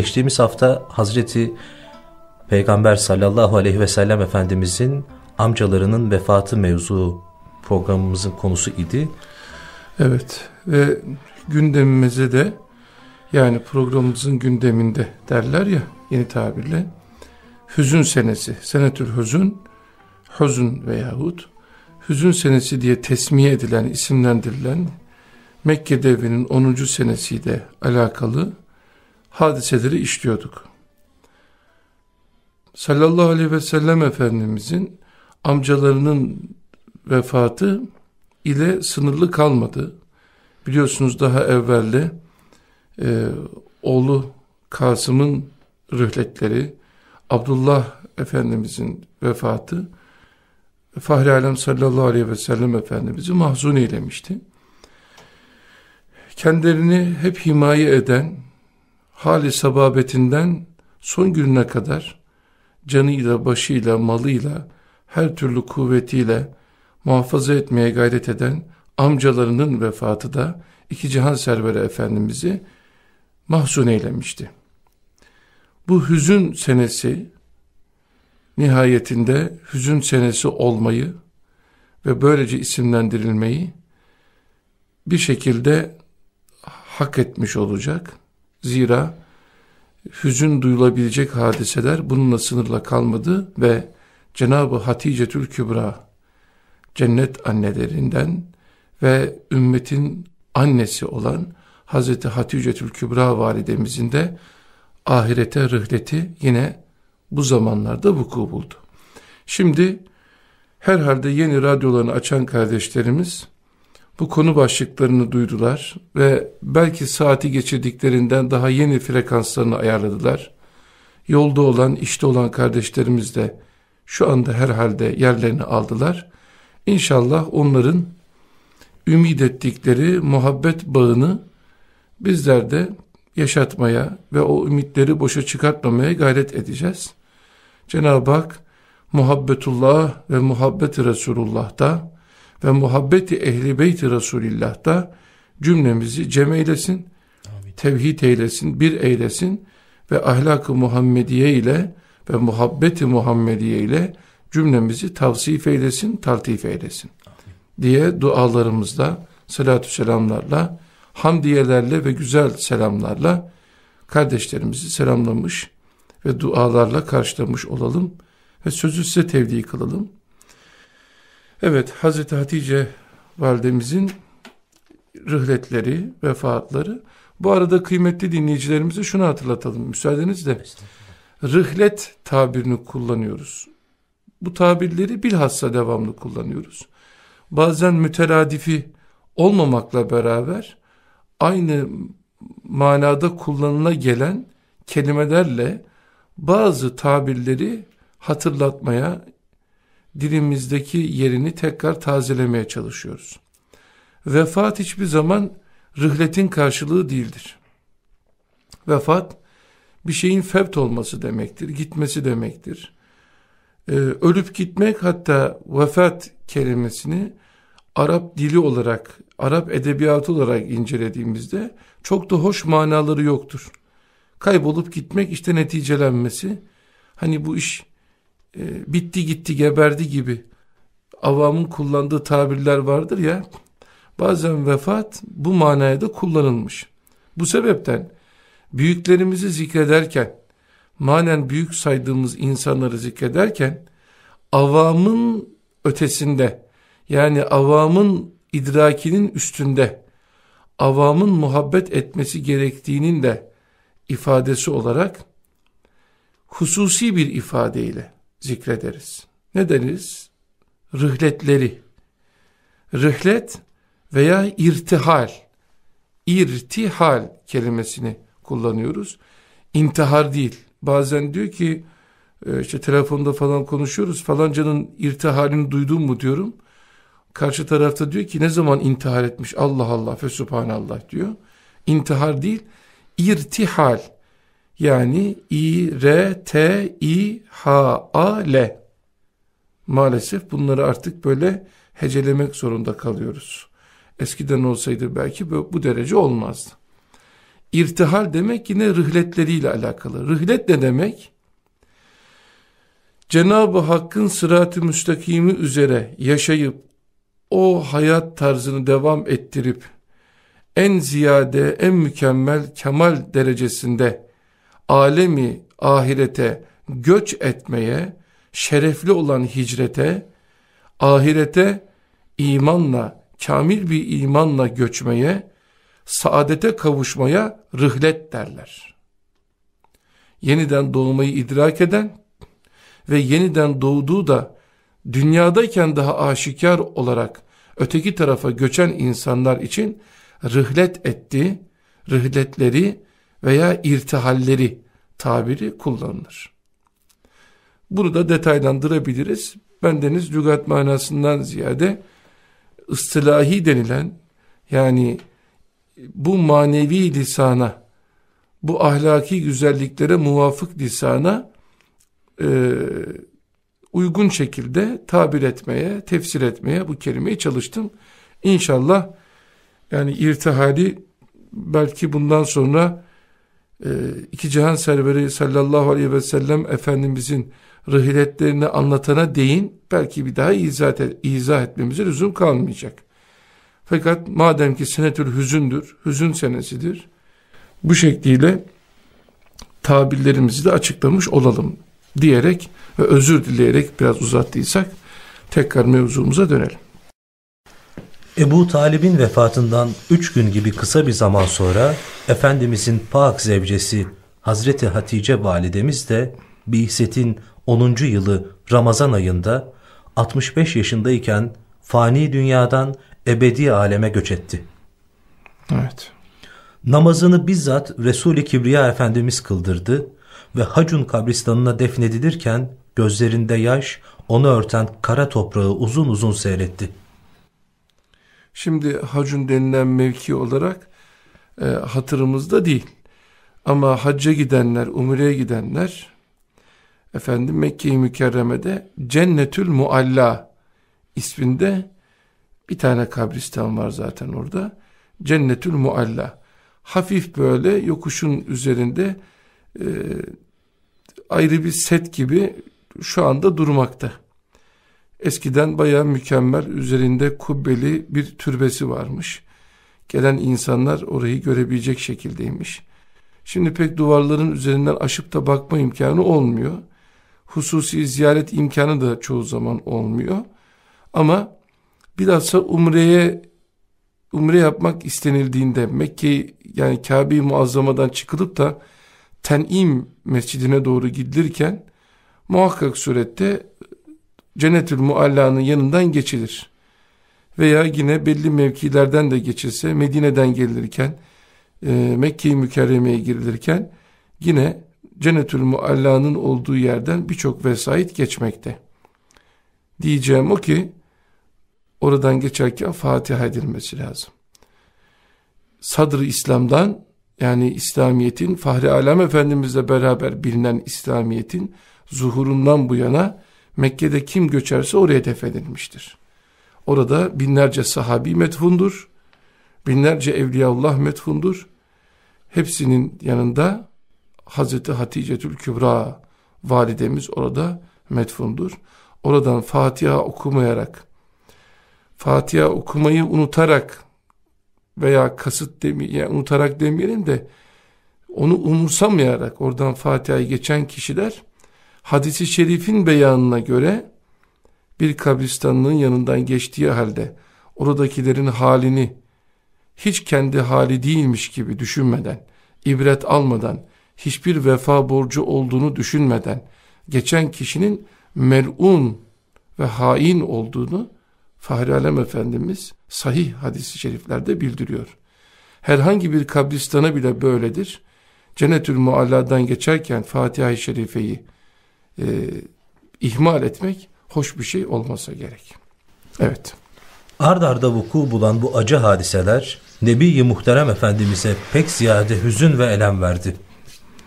geçtiğimiz hafta Hazreti Peygamber sallallahu aleyhi ve sellem Efendimizin amcalarının vefatı mevzu programımızın konusu idi. Evet ve gündemimize de yani programımızın gündeminde derler ya yeni tabirle hüzün senesi, senetül hüzün, hüzün veyahut hüzün senesi diye tesmiye edilen, isimlendirilen Mekke devrinin 10. senesiyle alakalı hadiseleri işliyorduk. Sallallahu aleyhi ve sellem Efendimizin amcalarının vefatı ile sınırlı kalmadı. Biliyorsunuz daha evvelde e, oğlu Kasım'ın rühletleri, Abdullah Efendimizin vefatı, Fahri Alem sallallahu aleyhi ve sellem Efendimiz'i mahzun eylemişti. Kendilerini hep himaye eden, hali sababetinden son gününe kadar canıyla, başıyla, malıyla, her türlü kuvvetiyle muhafaza etmeye gayret eden amcalarının vefatı da iki cihan serveri efendimizi mahzun eylemişti. Bu hüzün senesi nihayetinde hüzün senesi olmayı ve böylece isimlendirilmeyi bir şekilde hak etmiş olacak. Zira hüzün duyulabilecek hadiseler bununla sınırla kalmadı ve Cenab-ı Hatice Tül Kübra cennet annelerinden ve ümmetin annesi olan Hazreti Hatice Tül Kübra validemizin de ahirete rıhleti yine bu zamanlarda vuku buldu. Şimdi herhalde yeni radyolarını açan kardeşlerimiz bu konu başlıklarını duydular ve belki saati geçirdiklerinden daha yeni frekanslarını ayarladılar. Yolda olan, işte olan kardeşlerimiz de şu anda herhalde yerlerini aldılar. İnşallah onların ümit ettikleri muhabbet bağını bizler de yaşatmaya ve o ümitleri boşa çıkartmamaya gayret edeceğiz. Cenab-ı Hak muhabbetullah ve muhabbeti Resulullah'ta ve muhabbeti ehli beyti Resulillah'ta cümlemizi cem eylesin, Amin. tevhid eylesin, bir eylesin ve ahlak-ı Muhammediye ile ve muhabbeti Muhammediye ile cümlemizi tavsif eylesin, taltif eylesin. Amin. diye dualarımızda, salatü selamlarla, hamdiyelerle ve güzel selamlarla kardeşlerimizi selamlamış ve dualarla karşılamış olalım ve sözü size tevdi kılalım. Evet, Hazreti Hatice validemizin rıhletleri, vefatları. Bu arada kıymetli dinleyicilerimize şunu hatırlatalım müsaadenizle. Rıhlet tabirini kullanıyoruz. Bu tabirleri bilhassa devamlı kullanıyoruz. Bazen müteradifi olmamakla beraber aynı manada kullanıla gelen kelimelerle bazı tabirleri hatırlatmaya, dilimizdeki yerini tekrar tazelemeye çalışıyoruz. Vefat hiçbir zaman rıhletin karşılığı değildir. Vefat bir şeyin fevt olması demektir, gitmesi demektir. Ee, ölüp gitmek hatta vefat kelimesini Arap dili olarak, Arap edebiyatı olarak incelediğimizde çok da hoş manaları yoktur. Kaybolup gitmek işte neticelenmesi. Hani bu iş e, bitti gitti geberdi gibi avamın kullandığı tabirler vardır ya. Bazen vefat bu manaya da kullanılmış. Bu sebepten büyüklerimizi zikrederken, manen büyük saydığımız insanları zikrederken, avamın ötesinde, yani avamın idrakinin üstünde, avamın muhabbet etmesi gerektiğinin de ifadesi olarak hususi bir ifadeyle zikrederiz. Ne deriz? Rıhletleri. Rıhlet veya irtihal. İrtihal kelimesini kullanıyoruz. İntihar değil. Bazen diyor ki e, işte telefonda falan konuşuyoruz falancanın irtihalini duydun mu diyorum. Karşı tarafta diyor ki ne zaman intihar etmiş Allah Allah fe subhanallah diyor. İntihar değil irtihal yani i r t i h a l maalesef bunları artık böyle hecelemek zorunda kalıyoruz. Eskiden olsaydı belki bu, bu derece olmazdı. İrtihal demek yine rihletleriyle alakalı. Rihlet ne demek? Cenab-ı Hakk'ın sırat-ı müstakimi üzere yaşayıp o hayat tarzını devam ettirip en ziyade en mükemmel kemal derecesinde alemi ahirete göç etmeye, şerefli olan hicrete, ahirete imanla, kamil bir imanla göçmeye, saadete kavuşmaya rıhlet derler. Yeniden doğmayı idrak eden ve yeniden doğduğu da dünyadayken daha aşikar olarak öteki tarafa göçen insanlar için rıhlet etti, rıhletleri veya irtihalleri tabiri kullanılır. Bunu da detaylandırabiliriz. Bendeniz lügat manasından ziyade ıstılahi denilen yani bu manevi lisana, bu ahlaki güzelliklere muvafık lisana e, uygun şekilde tabir etmeye, tefsir etmeye bu kelimeyi çalıştım. İnşallah yani irtihali belki bundan sonra iki cihan serveri sallallahu aleyhi ve sellem Efendimizin rıhletlerini anlatana değin belki bir daha izah, et, izah etmemize lüzum kalmayacak. Fakat madem ki senetül hüzündür, hüzün senesidir, bu şekliyle tabirlerimizi de açıklamış olalım diyerek ve özür dileyerek biraz uzattıysak tekrar mevzumuza dönelim. Ebu Talib'in vefatından üç gün gibi kısa bir zaman sonra Efendimizin pak zevcesi Hazreti Hatice validemiz de Bihset'in 10. yılı Ramazan ayında 65 yaşındayken fani dünyadan ebedi aleme göç etti. Evet. Namazını bizzat Resul-i Kibriya Efendimiz kıldırdı ve Hacun kabristanına defnedilirken gözlerinde yaş onu örten kara toprağı uzun uzun seyretti. Şimdi Hacun denilen mevki olarak e, hatırımızda değil. Ama hacca gidenler, umreye gidenler efendim Mekke-i Mükerreme'de Cennetül Mualla isminde bir tane kabristan var zaten orada. Cennetül Mualla. Hafif böyle yokuşun üzerinde e, ayrı bir set gibi şu anda durmakta. Eskiden bayağı mükemmel üzerinde kubbeli bir türbesi varmış. Gelen insanlar orayı görebilecek şekildeymiş. Şimdi pek duvarların üzerinden aşıp da bakma imkanı olmuyor. Hususi ziyaret imkanı da çoğu zaman olmuyor. Ama bilhassa umreye umre yapmak istenildiğinde Mekke yani Kabe-i Muazzama'dan çıkılıp da Ten'im mescidine doğru gidilirken muhakkak surette Cennetül Mualla'nın yanından geçilir. Veya yine belli mevkilerden de geçilse Medine'den gelirken e, Mekke-i Mükerreme'ye girilirken yine Cennetül Mualla'nın olduğu yerden birçok vesait geçmekte. Diyeceğim o ki oradan geçerken Fatiha edilmesi lazım. Sadr-ı İslam'dan yani İslamiyet'in Fahri Alem Efendimizle beraber bilinen İslamiyet'in zuhurundan bu yana Mekke'de kim göçerse oraya defedilmiştir. Orada binlerce sahabi metfundur, binlerce evliyaullah metfundur. Hepsinin yanında Hazreti Hatice Kübra validemiz orada metfundur. Oradan Fatiha okumayarak, Fatiha okumayı unutarak veya kasıt demi yani unutarak demeyelim de onu umursamayarak oradan Fatiha'yı geçen kişiler hadisi şerifin beyanına göre bir kabristanlığın yanından geçtiği halde oradakilerin halini hiç kendi hali değilmiş gibi düşünmeden, ibret almadan, hiçbir vefa borcu olduğunu düşünmeden geçen kişinin melun ve hain olduğunu Fahri Alem Efendimiz sahih hadisi şeriflerde bildiriyor. Herhangi bir kabristana bile böyledir. Cennetül Mualla'dan geçerken Fatiha-i Şerife'yi e, ihmal etmek hoş bir şey olmasa gerek. Evet. Ard arda vuku bulan bu acı hadiseler Nebi-i Muhterem Efendimiz'e pek ziyade hüzün ve elem verdi.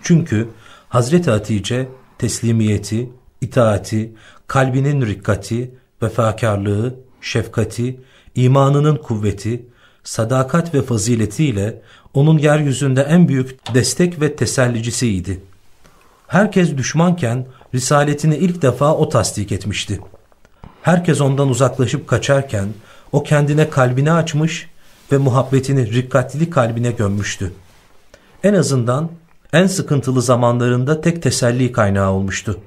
Çünkü Hazreti Hatice teslimiyeti, itaati, kalbinin rikkati, vefakarlığı, şefkati, imanının kuvveti, sadakat ve faziletiyle onun yeryüzünde en büyük destek ve tesellicisiydi. Herkes düşmanken risaletini ilk defa o tasdik etmişti. Herkes ondan uzaklaşıp kaçarken o kendine kalbini açmış ve muhabbetini rikkatli kalbine gömmüştü. En azından en sıkıntılı zamanlarında tek teselli kaynağı olmuştu.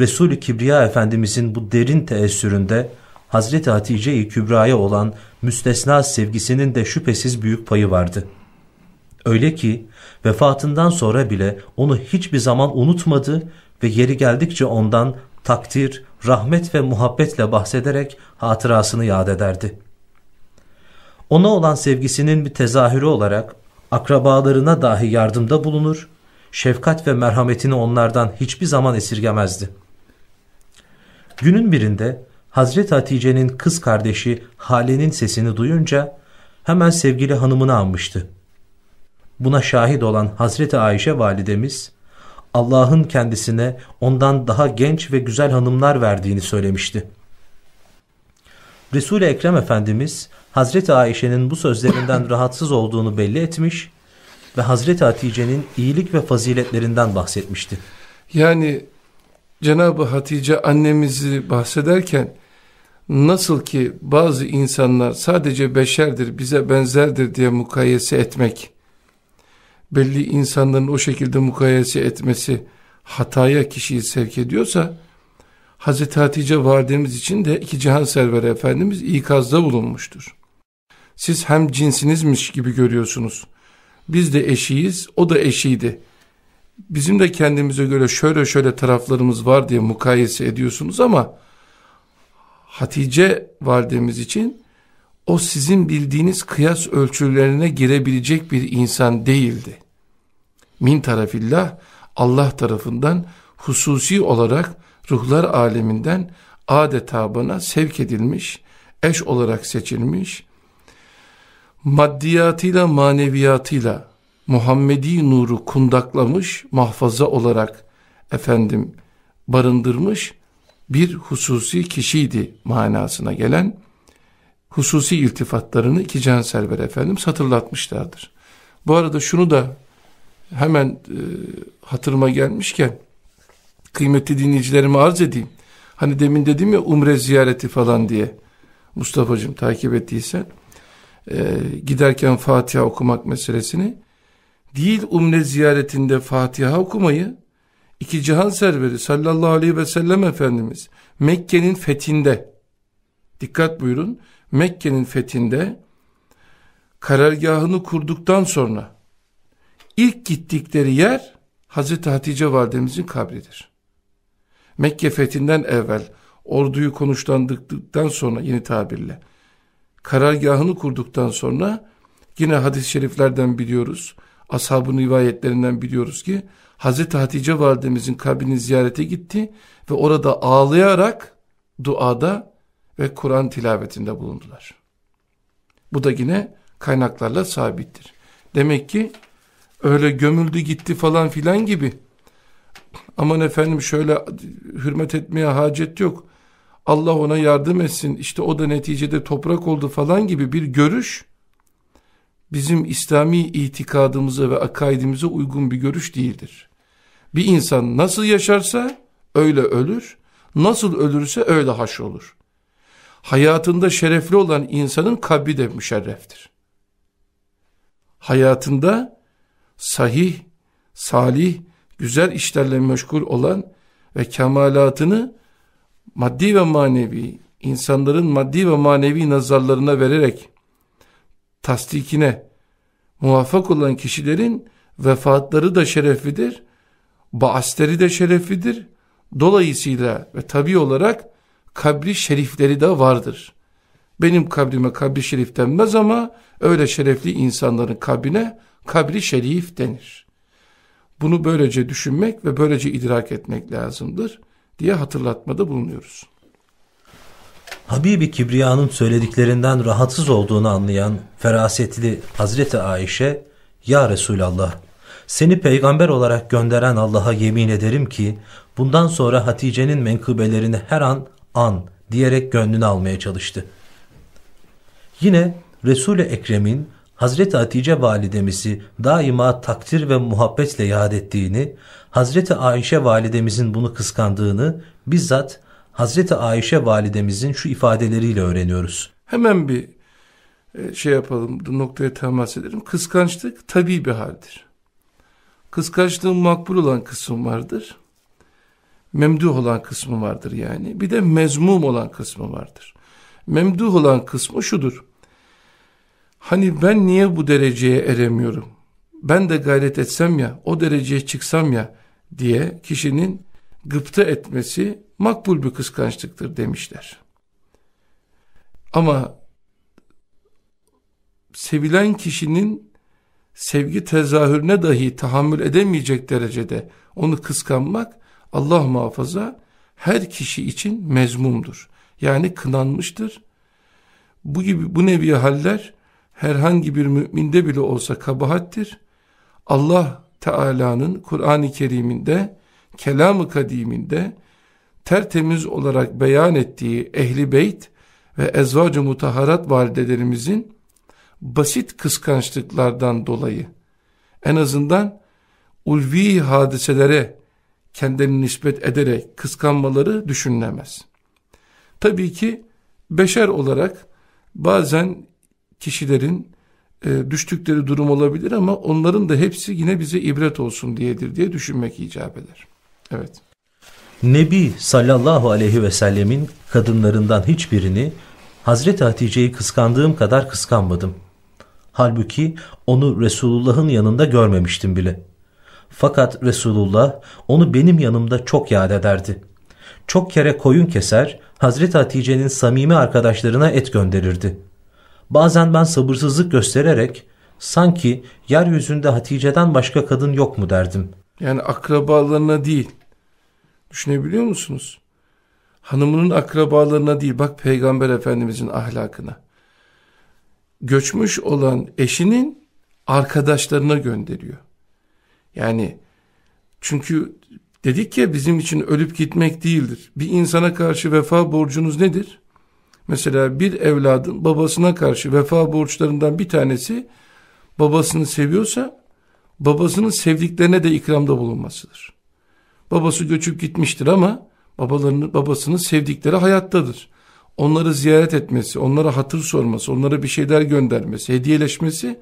Resul-i Kibriya Efendimizin bu derin teessüründe Hazreti Hatice-i Kübra'ya olan müstesna sevgisinin de şüphesiz büyük payı vardı. Öyle ki vefatından sonra bile onu hiçbir zaman unutmadı ve yeri geldikçe ondan takdir, rahmet ve muhabbetle bahsederek hatırasını yad ederdi. Ona olan sevgisinin bir tezahürü olarak akrabalarına dahi yardımda bulunur, şefkat ve merhametini onlardan hiçbir zaman esirgemezdi. Günün birinde Hazreti Hatice'nin kız kardeşi Hale'nin sesini duyunca hemen sevgili hanımını anmıştı. Buna şahit olan Hazreti Ayşe validemiz Allah'ın kendisine ondan daha genç ve güzel hanımlar verdiğini söylemişti. Resul-i Ekrem Efendimiz Hazreti Ayşe'nin bu sözlerinden rahatsız olduğunu belli etmiş ve Hazreti Hatice'nin iyilik ve faziletlerinden bahsetmişti. Yani Cenab-ı Hatice annemizi bahsederken nasıl ki bazı insanlar sadece beşerdir, bize benzerdir diye mukayese etmek, belli insanların o şekilde mukayese etmesi hataya kişiyi sevk ediyorsa, Hazreti Hatice validemiz için de iki cihan serveri Efendimiz ikazda bulunmuştur. Siz hem cinsinizmiş gibi görüyorsunuz. Biz de eşiyiz, o da eşiydi. Bizim de kendimize göre şöyle şöyle taraflarımız var diye mukayese ediyorsunuz ama Hatice validemiz için o sizin bildiğiniz kıyas ölçülerine girebilecek bir insan değildi. Min tarafillah Allah tarafından hususi olarak ruhlar aleminden adeta bana sevk edilmiş, eş olarak seçilmiş, maddiyatıyla maneviyatıyla Muhammedi nuru kundaklamış, mahfaza olarak efendim barındırmış bir hususi kişiydi manasına gelen hususi iltifatlarını iki can server efendim hatırlatmışlardır. Bu arada şunu da hemen e, hatırıma gelmişken kıymetli dinleyicilerime arz edeyim. Hani demin dedim ya umre ziyareti falan diye Mustafa'cığım takip ettiysen e, giderken Fatiha okumak meselesini değil umre ziyaretinde Fatiha okumayı iki cihan serveri sallallahu aleyhi ve sellem Efendimiz Mekke'nin fethinde dikkat buyurun Mekke'nin fethinde karargahını kurduktan sonra ilk gittikleri yer Hazreti Hatice validemizin kabridir. Mekke fethinden evvel orduyu konuşlandıktan sonra yeni tabirle karargahını kurduktan sonra yine hadis-i şeriflerden biliyoruz ashabın rivayetlerinden biliyoruz ki Hazreti Hatice validemizin kabrini ziyarete gitti ve orada ağlayarak duada ve Kur'an tilavetinde bulundular. Bu da yine kaynaklarla sabittir. Demek ki öyle gömüldü gitti falan filan gibi aman efendim şöyle hürmet etmeye hacet yok. Allah ona yardım etsin işte o da neticede toprak oldu falan gibi bir görüş bizim İslami itikadımıza ve akaidimize uygun bir görüş değildir. Bir insan nasıl yaşarsa öyle ölür, nasıl ölürse öyle haş olur. Hayatında şerefli olan insanın kabri de müşerreftir. Hayatında sahih, salih, güzel işlerle meşgul olan ve kemalatını maddi ve manevi, insanların maddi ve manevi nazarlarına vererek tasdikine muvaffak olan kişilerin vefatları da şereflidir, baasleri de şereflidir. Dolayısıyla ve tabi olarak kabri şerifleri de vardır. Benim kabrime kabri şerif denmez ama öyle şerefli insanların kabrine kabri şerif denir. Bunu böylece düşünmek ve böylece idrak etmek lazımdır diye hatırlatmada bulunuyoruz. Habibi Kibriya'nın söylediklerinden rahatsız olduğunu anlayan ferasetli Hazreti Ayşe, Ya Resulallah, seni peygamber olarak gönderen Allah'a yemin ederim ki, bundan sonra Hatice'nin menkıbelerini her an an diyerek gönlünü almaya çalıştı. Yine Resul-i Ekrem'in Hazreti Hatice validemizi daima takdir ve muhabbetle yad ettiğini, Hazreti Ayşe validemizin bunu kıskandığını bizzat Hazreti Ayşe validemizin şu ifadeleriyle öğreniyoruz. Hemen bir e, şey yapalım, noktaya temas edelim. Kıskançlık tabi bir haldir. Kıskançlığın makbul olan kısmı vardır. Memduh olan kısmı vardır yani. Bir de mezmum olan kısmı vardır. Memduh olan kısmı şudur. Hani ben niye bu dereceye eremiyorum? Ben de gayret etsem ya, o dereceye çıksam ya diye kişinin gıpta etmesi makbul bir kıskançlıktır demişler. Ama sevilen kişinin sevgi tezahürüne dahi tahammül edemeyecek derecede onu kıskanmak Allah muhafaza her kişi için mezmumdur. Yani kınanmıştır. Bu gibi bu nevi haller herhangi bir müminde bile olsa kabahattir. Allah Teala'nın Kur'an-ı Kerim'inde, kelam-ı kadiminde tertemiz olarak beyan ettiği ehli beyt ve ezvac-ı mutaharat validelerimizin basit kıskançlıklardan dolayı en azından ulvi hadiselere kendini nispet ederek kıskanmaları düşünülemez. Tabii ki beşer olarak bazen kişilerin e, düştükleri durum olabilir ama onların da hepsi yine bize ibret olsun diyedir diye düşünmek icap eder. Evet. Nebi sallallahu aleyhi ve sellemin kadınlarından hiçbirini Hazreti Hatice'yi kıskandığım kadar kıskanmadım. Halbuki onu Resulullah'ın yanında görmemiştim bile. Fakat Resulullah onu benim yanımda çok yad ederdi. Çok kere koyun keser, Hazreti Hatice'nin samimi arkadaşlarına et gönderirdi. Bazen ben sabırsızlık göstererek sanki yeryüzünde Hatice'den başka kadın yok mu derdim. Yani akrabalarına değil. Düşünebiliyor musunuz? Hanımının akrabalarına değil bak peygamber efendimizin ahlakına. Göçmüş olan eşinin arkadaşlarına gönderiyor. Yani çünkü dedik ya bizim için ölüp gitmek değildir. Bir insana karşı vefa borcunuz nedir? Mesela bir evladın babasına karşı vefa borçlarından bir tanesi babasını seviyorsa babasının sevdiklerine de ikramda bulunmasıdır. Babası göçüp gitmiştir ama babalarının babasının sevdikleri hayattadır. Onları ziyaret etmesi, onlara hatır sorması, onlara bir şeyler göndermesi, hediyeleşmesi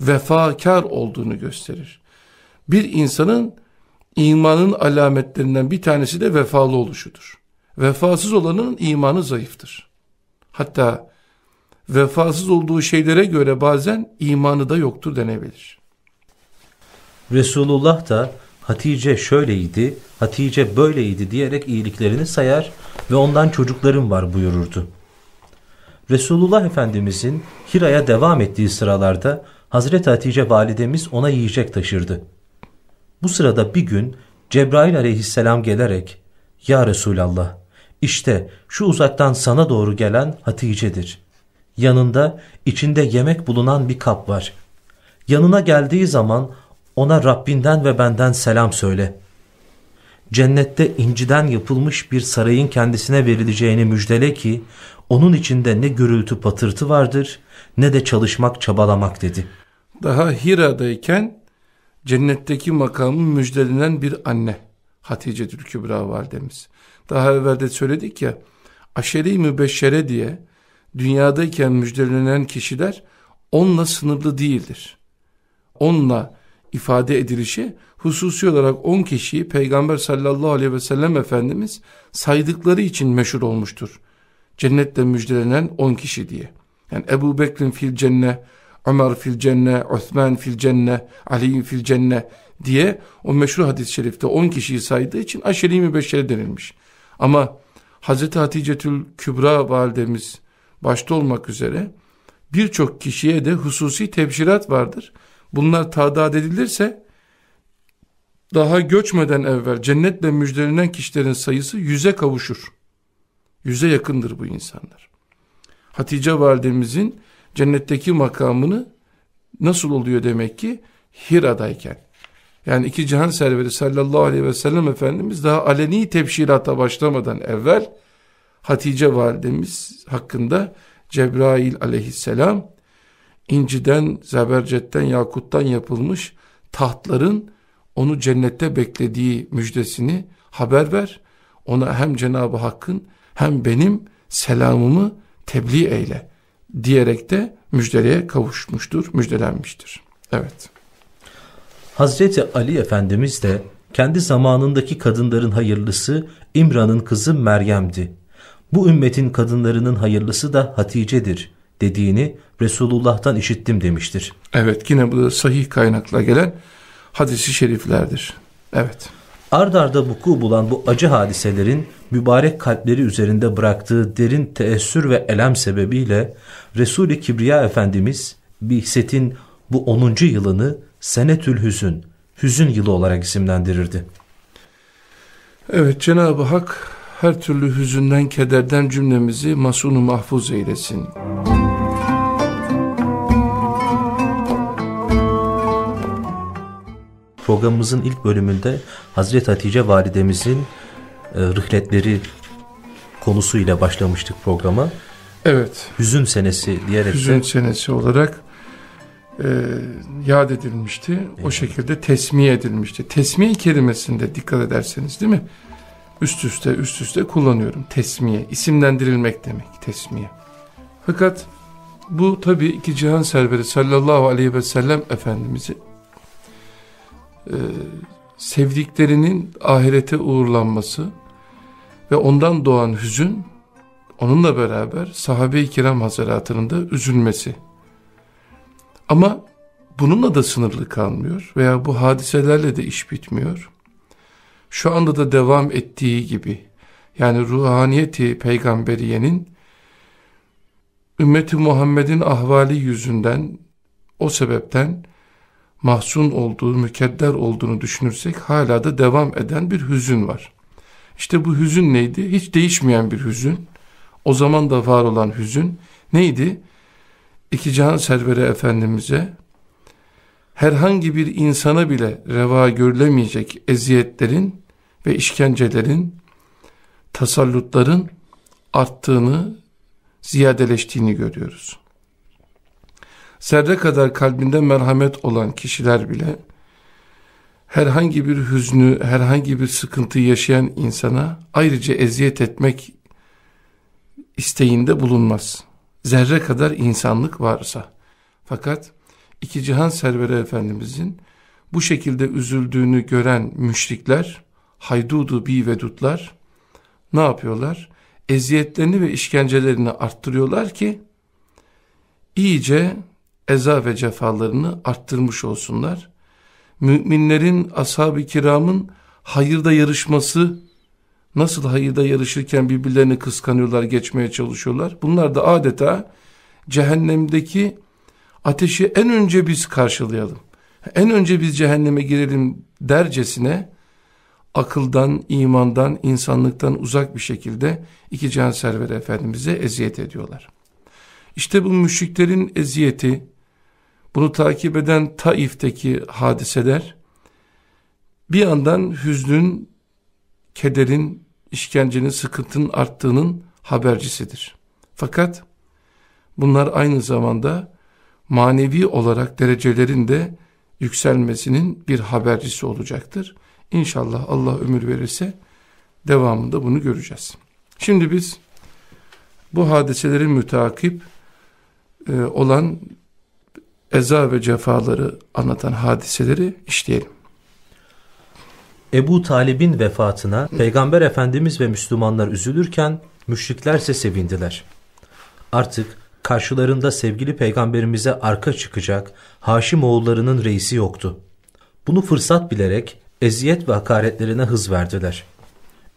vefakar olduğunu gösterir. Bir insanın imanın alametlerinden bir tanesi de vefalı oluşudur. Vefasız olanın imanı zayıftır. Hatta vefasız olduğu şeylere göre bazen imanı da yoktur denebilir. Resulullah da Hatice şöyleydi, Hatice böyleydi diyerek iyiliklerini sayar ve ondan çocuklarım var buyururdu. Resulullah Efendimizin Hira'ya devam ettiği sıralarda Hazreti Hatice validemiz ona yiyecek taşırdı. Bu sırada bir gün Cebrail aleyhisselam gelerek Ya Resulallah işte şu uzaktan sana doğru gelen Hatice'dir. Yanında içinde yemek bulunan bir kap var. Yanına geldiği zaman ona Rabbinden ve benden selam söyle. Cennette inciden yapılmış bir sarayın kendisine verileceğini müjdele ki onun içinde ne gürültü patırtı vardır ne de çalışmak çabalamak dedi. Daha Hira'dayken cennetteki makamı müjdelenen bir anne Hatice Kübra validemiz. Daha evvel de söyledik ya aşeri mübeşşere diye dünyadayken müjdelenen kişiler onunla sınırlı değildir. Onunla ifade edilişi hususi olarak 10 kişiyi Peygamber sallallahu aleyhi ve sellem Efendimiz saydıkları için meşhur olmuştur. Cennetle müjdelenen 10 kişi diye. Yani Ebu Bekir'in fil cenne, Ömer fil cenne, Osman fil cenne, Ali fil cenne diye o meşhur hadis-i şerifte 10 kişiyi saydığı için aşeri mübeşşere denilmiş. Ama Hazreti Hatice'tül Kübra validemiz başta olmak üzere birçok kişiye de hususi tebşirat vardır. Bunlar tadat edilirse daha göçmeden evvel cennetle müjdelenen kişilerin sayısı yüze kavuşur. Yüze yakındır bu insanlar. Hatice validemizin cennetteki makamını nasıl oluyor demek ki? Hira'dayken. Yani iki cihan serveri sallallahu aleyhi ve sellem Efendimiz daha aleni tebşirata başlamadan evvel Hatice validemiz hakkında Cebrail aleyhisselam inciden, zebercetten, yakuttan yapılmış tahtların onu cennette beklediği müjdesini haber ver. Ona hem Cenab-ı Hakk'ın hem benim selamımı tebliğ eyle diyerek de müjdeleye kavuşmuştur, müjdelenmiştir. Evet. Hazreti Ali Efendimiz de kendi zamanındaki kadınların hayırlısı İmran'ın kızı Meryem'di. Bu ümmetin kadınlarının hayırlısı da Hatice'dir dediğini Resulullah'tan işittim demiştir. Evet yine bu da sahih kaynakla gelen hadisi şeriflerdir. Evet. Ard arda vuku bulan bu acı hadiselerin mübarek kalpleri üzerinde bıraktığı derin teessür ve elem sebebiyle Resul-i Kibriya Efendimiz Bihset'in bu 10. yılını Senetül Hüzün, hüzün yılı olarak isimlendirirdi. Evet Cenab-ı Hak her türlü hüzünden, kederden cümlemizi masunu mahfuz eylesin. Programımızın ilk bölümünde Hazreti Hatice validemizin e, rihletleri konusuyla başlamıştık programa. Evet. Hüzün senesi diyerek Hüzün de, senesi olarak e, yad edilmişti. Evet. O şekilde tesmiye edilmişti. Tesmiye kelimesinde dikkat ederseniz değil mi? Üst üste üst üste kullanıyorum. Tesmiye, isimlendirilmek demek tesmiye. Fakat bu tabi iki cihan serveri sallallahu aleyhi ve sellem Efendimiz'i e, sevdiklerinin ahirete uğurlanması ve ondan doğan hüzün onunla beraber sahabe-i kiram hazaratının da üzülmesi. Ama bununla da sınırlı kalmıyor veya bu hadiselerle de iş bitmiyor. Şu anda da devam ettiği gibi yani ruhaniyeti peygamberiyenin ümmeti Muhammed'in ahvali yüzünden o sebepten mahzun olduğu, mükedder olduğunu düşünürsek hala da devam eden bir hüzün var. İşte bu hüzün neydi? Hiç değişmeyen bir hüzün. O zaman da var olan hüzün neydi? İki Cihan Serveri Efendimiz'e herhangi bir insana bile reva görülemeyecek eziyetlerin ve işkencelerin, tasallutların arttığını, ziyadeleştiğini görüyoruz zerre kadar kalbinde merhamet olan kişiler bile herhangi bir hüznü, herhangi bir sıkıntı yaşayan insana ayrıca eziyet etmek isteğinde bulunmaz. Zerre kadar insanlık varsa. Fakat iki cihan serveri efendimizin bu şekilde üzüldüğünü gören müşrikler, haydudu bi vedutlar ne yapıyorlar? Eziyetlerini ve işkencelerini arttırıyorlar ki iyice eza ve cefalarını arttırmış olsunlar. Müminlerin, ashab-ı kiramın hayırda yarışması, nasıl hayırda yarışırken birbirlerini kıskanıyorlar, geçmeye çalışıyorlar. Bunlar da adeta cehennemdeki ateşi en önce biz karşılayalım. En önce biz cehenneme girelim dercesine akıldan, imandan, insanlıktan uzak bir şekilde iki can serveri efendimize eziyet ediyorlar. İşte bu müşriklerin eziyeti, bunu takip eden Taif'teki hadiseler bir yandan hüznün, kederin, işkencenin, sıkıntının arttığının habercisidir. Fakat bunlar aynı zamanda manevi olarak derecelerin de yükselmesinin bir habercisi olacaktır. İnşallah Allah ömür verirse devamında bunu göreceğiz. Şimdi biz bu hadiselerin müteakip e, olan eza ve cefaları anlatan hadiseleri işleyelim. Ebu Talib'in vefatına Peygamber Efendimiz ve Müslümanlar üzülürken müşriklerse sevindiler. Artık karşılarında sevgili peygamberimize arka çıkacak Haşim oğullarının reisi yoktu. Bunu fırsat bilerek eziyet ve hakaretlerine hız verdiler.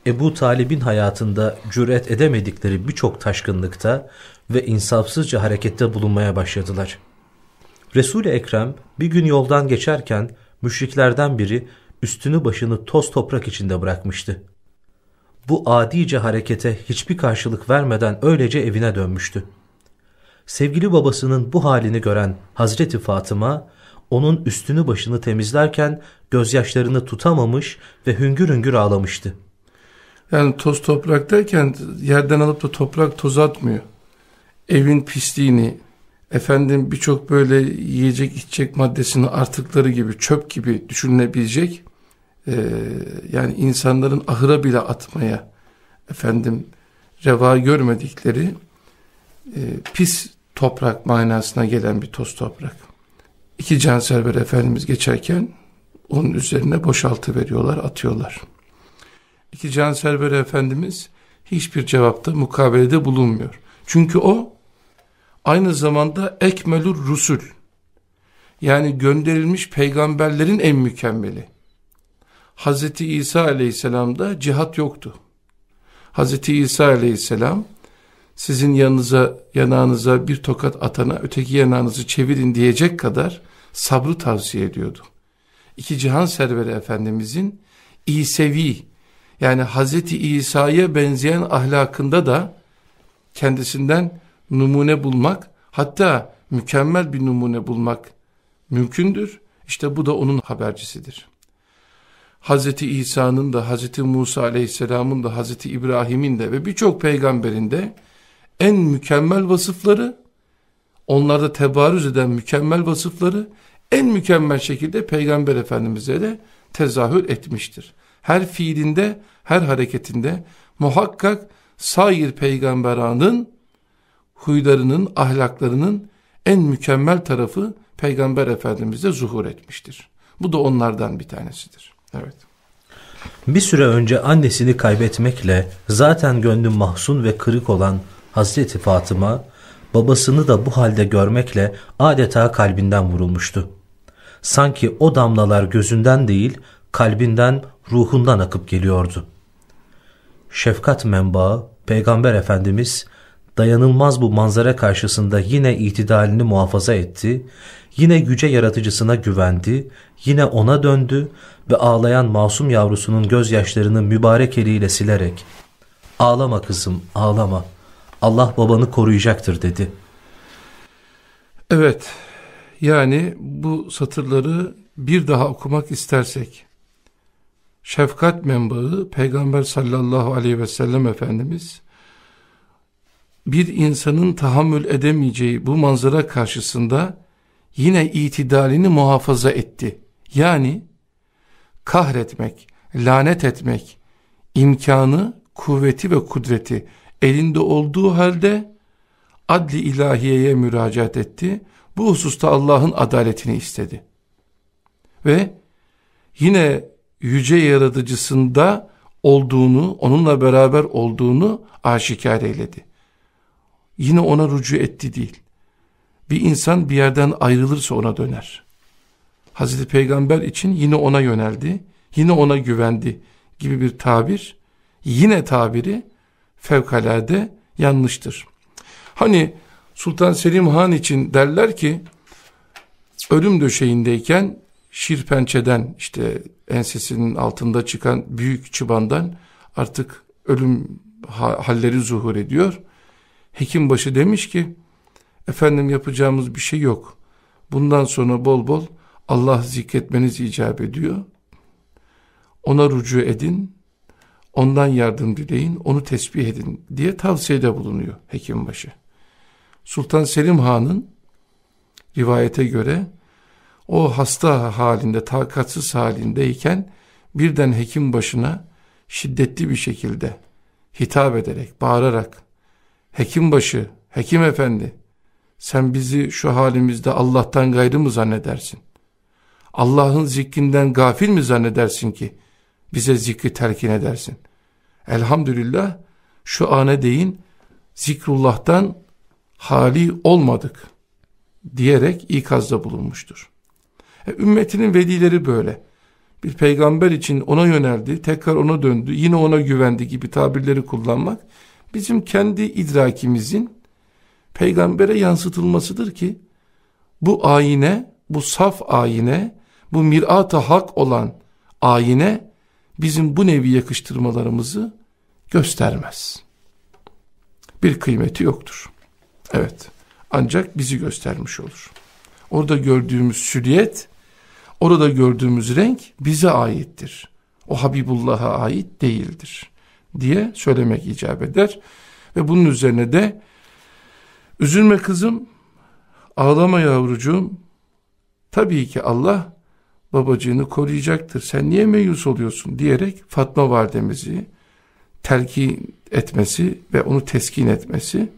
Ebu Talib'in hayatında cüret edemedikleri birçok taşkınlıkta ve insafsızca harekette bulunmaya başladılar. Resul-i Ekrem bir gün yoldan geçerken müşriklerden biri üstünü başını toz toprak içinde bırakmıştı. Bu adice harekete hiçbir karşılık vermeden öylece evine dönmüştü. Sevgili babasının bu halini gören Hazreti Fatıma, onun üstünü başını temizlerken gözyaşlarını tutamamış ve hüngür hüngür ağlamıştı. Yani toz toprak derken yerden alıp da toprak toz atmıyor. Evin pisliğini, efendim birçok böyle yiyecek içecek maddesinin artıkları gibi çöp gibi düşünülebilecek e, yani insanların ahıra bile atmaya efendim reva görmedikleri e, pis toprak manasına gelen bir toz toprak. İki canserver efendimiz geçerken onun üzerine boşaltı veriyorlar, atıyorlar. İki canserver efendimiz hiçbir cevapta mukabelede bulunmuyor. Çünkü o aynı zamanda ekmelur rusul yani gönderilmiş peygamberlerin en mükemmeli. Hazreti İsa aleyhisselamda cihat yoktu. Hazreti İsa aleyhisselam sizin yanınıza yanağınıza bir tokat atana öteki yanağınızı çevirin diyecek kadar sabrı tavsiye ediyordu. İki cihan serveri efendimizin İsevi yani Hazreti İsa'ya benzeyen ahlakında da kendisinden numune bulmak hatta mükemmel bir numune bulmak mümkündür. İşte bu da onun habercisidir. Hazreti İsa'nın da Hazreti Musa aleyhisselamın da Hazreti İbrahim'in de ve birçok peygamberin de en mükemmel vasıfları onlarda tebarüz eden mükemmel vasıfları en mükemmel şekilde peygamber efendimize de tezahür etmiştir. Her fiilinde her hareketinde muhakkak sair peygamberanın huylarının ahlaklarının en mükemmel tarafı peygamber efendimizde zuhur etmiştir. Bu da onlardan bir tanesidir. Evet. Bir süre önce annesini kaybetmekle zaten gönlü mahzun ve kırık olan Hazreti Fatıma babasını da bu halde görmekle adeta kalbinden vurulmuştu. Sanki o damlalar gözünden değil kalbinden ruhundan akıp geliyordu. Şefkat menbaı Peygamber Efendimiz dayanılmaz bu manzara karşısında yine itidalini muhafaza etti, yine yüce yaratıcısına güvendi, yine ona döndü ve ağlayan masum yavrusunun gözyaşlarını mübarek eliyle silerek ''Ağlama kızım, ağlama. Allah babanı koruyacaktır.'' dedi. Evet, yani bu satırları bir daha okumak istersek, şefkat menbaı Peygamber sallallahu aleyhi ve sellem Efendimiz, bir insanın tahammül edemeyeceği bu manzara karşısında yine itidalini muhafaza etti. Yani kahretmek, lanet etmek imkanı, kuvveti ve kudreti elinde olduğu halde adli ilahiyeye müracaat etti. Bu hususta Allah'ın adaletini istedi. Ve yine yüce yaratıcısında olduğunu, onunla beraber olduğunu aşikar eyledi. Yine ona rücu etti değil. Bir insan bir yerden ayrılırsa ona döner. Hazreti Peygamber için yine ona yöneldi, yine ona güvendi gibi bir tabir, yine tabiri fevkalade yanlıştır. Hani Sultan Selim Han için derler ki, ölüm döşeğindeyken şirpençeden işte ensesinin altında çıkan büyük çıbandan artık ölüm halleri zuhur ediyor. Hekimbaşı demiş ki, efendim yapacağımız bir şey yok. Bundan sonra bol bol Allah zikretmeniz icap ediyor. Ona rücu edin, ondan yardım dileyin, onu tesbih edin diye tavsiyede bulunuyor hekimbaşı. Sultan Selim Han'ın rivayete göre o hasta halinde, takatsız halindeyken birden hekim başına şiddetli bir şekilde hitap ederek, bağırarak Hekimbaşı, hekim efendi sen bizi şu halimizde Allah'tan gayrı mı zannedersin? Allah'ın zikrinden gafil mi zannedersin ki bize zikri telkin edersin? Elhamdülillah şu ane değin zikrullah'tan hali olmadık diyerek ikazda bulunmuştur. E, ümmetinin velileri böyle. Bir peygamber için ona yöneldi, tekrar ona döndü, yine ona güvendi gibi tabirleri kullanmak bizim kendi idrakimizin peygambere yansıtılmasıdır ki bu ayine, bu saf ayine, bu mirat-ı hak olan ayine bizim bu nevi yakıştırmalarımızı göstermez. Bir kıymeti yoktur. Evet. Ancak bizi göstermiş olur. Orada gördüğümüz süliyet, orada gördüğümüz renk bize aittir. O Habibullah'a ait değildir diye söylemek icap eder. Ve bunun üzerine de üzülme kızım ağlama yavrucuğum. Tabii ki Allah babacığını koruyacaktır. Sen niye meyus oluyorsun diyerek Fatma validemizi telkin etmesi ve onu teskin etmesi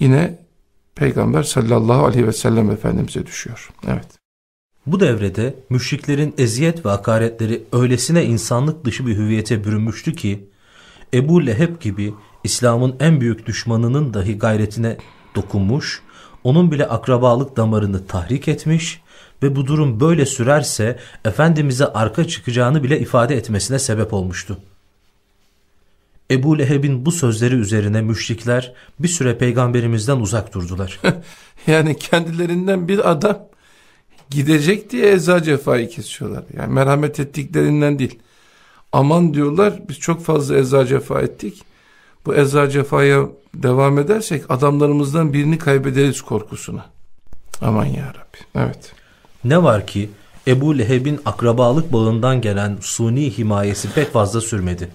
yine Peygamber sallallahu aleyhi ve sellem Efendimiz'e düşüyor. Evet. Bu devrede müşriklerin eziyet ve hakaretleri öylesine insanlık dışı bir hüviyete bürünmüştü ki Ebu Leheb gibi İslam'ın en büyük düşmanının dahi gayretine dokunmuş, onun bile akrabalık damarını tahrik etmiş ve bu durum böyle sürerse Efendimiz'e arka çıkacağını bile ifade etmesine sebep olmuştu. Ebu Leheb'in bu sözleri üzerine müşrikler bir süre peygamberimizden uzak durdular. yani kendilerinden bir adam gidecek diye eza cefayı kesiyorlar. Yani merhamet ettiklerinden değil. Aman diyorlar biz çok fazla eza cefa ettik. Bu eza cefaya devam edersek adamlarımızdan birini kaybederiz korkusuna. Aman ya Rabbi. Evet. Ne var ki Ebu Leheb'in akrabalık bağından gelen suni himayesi pek fazla sürmedi.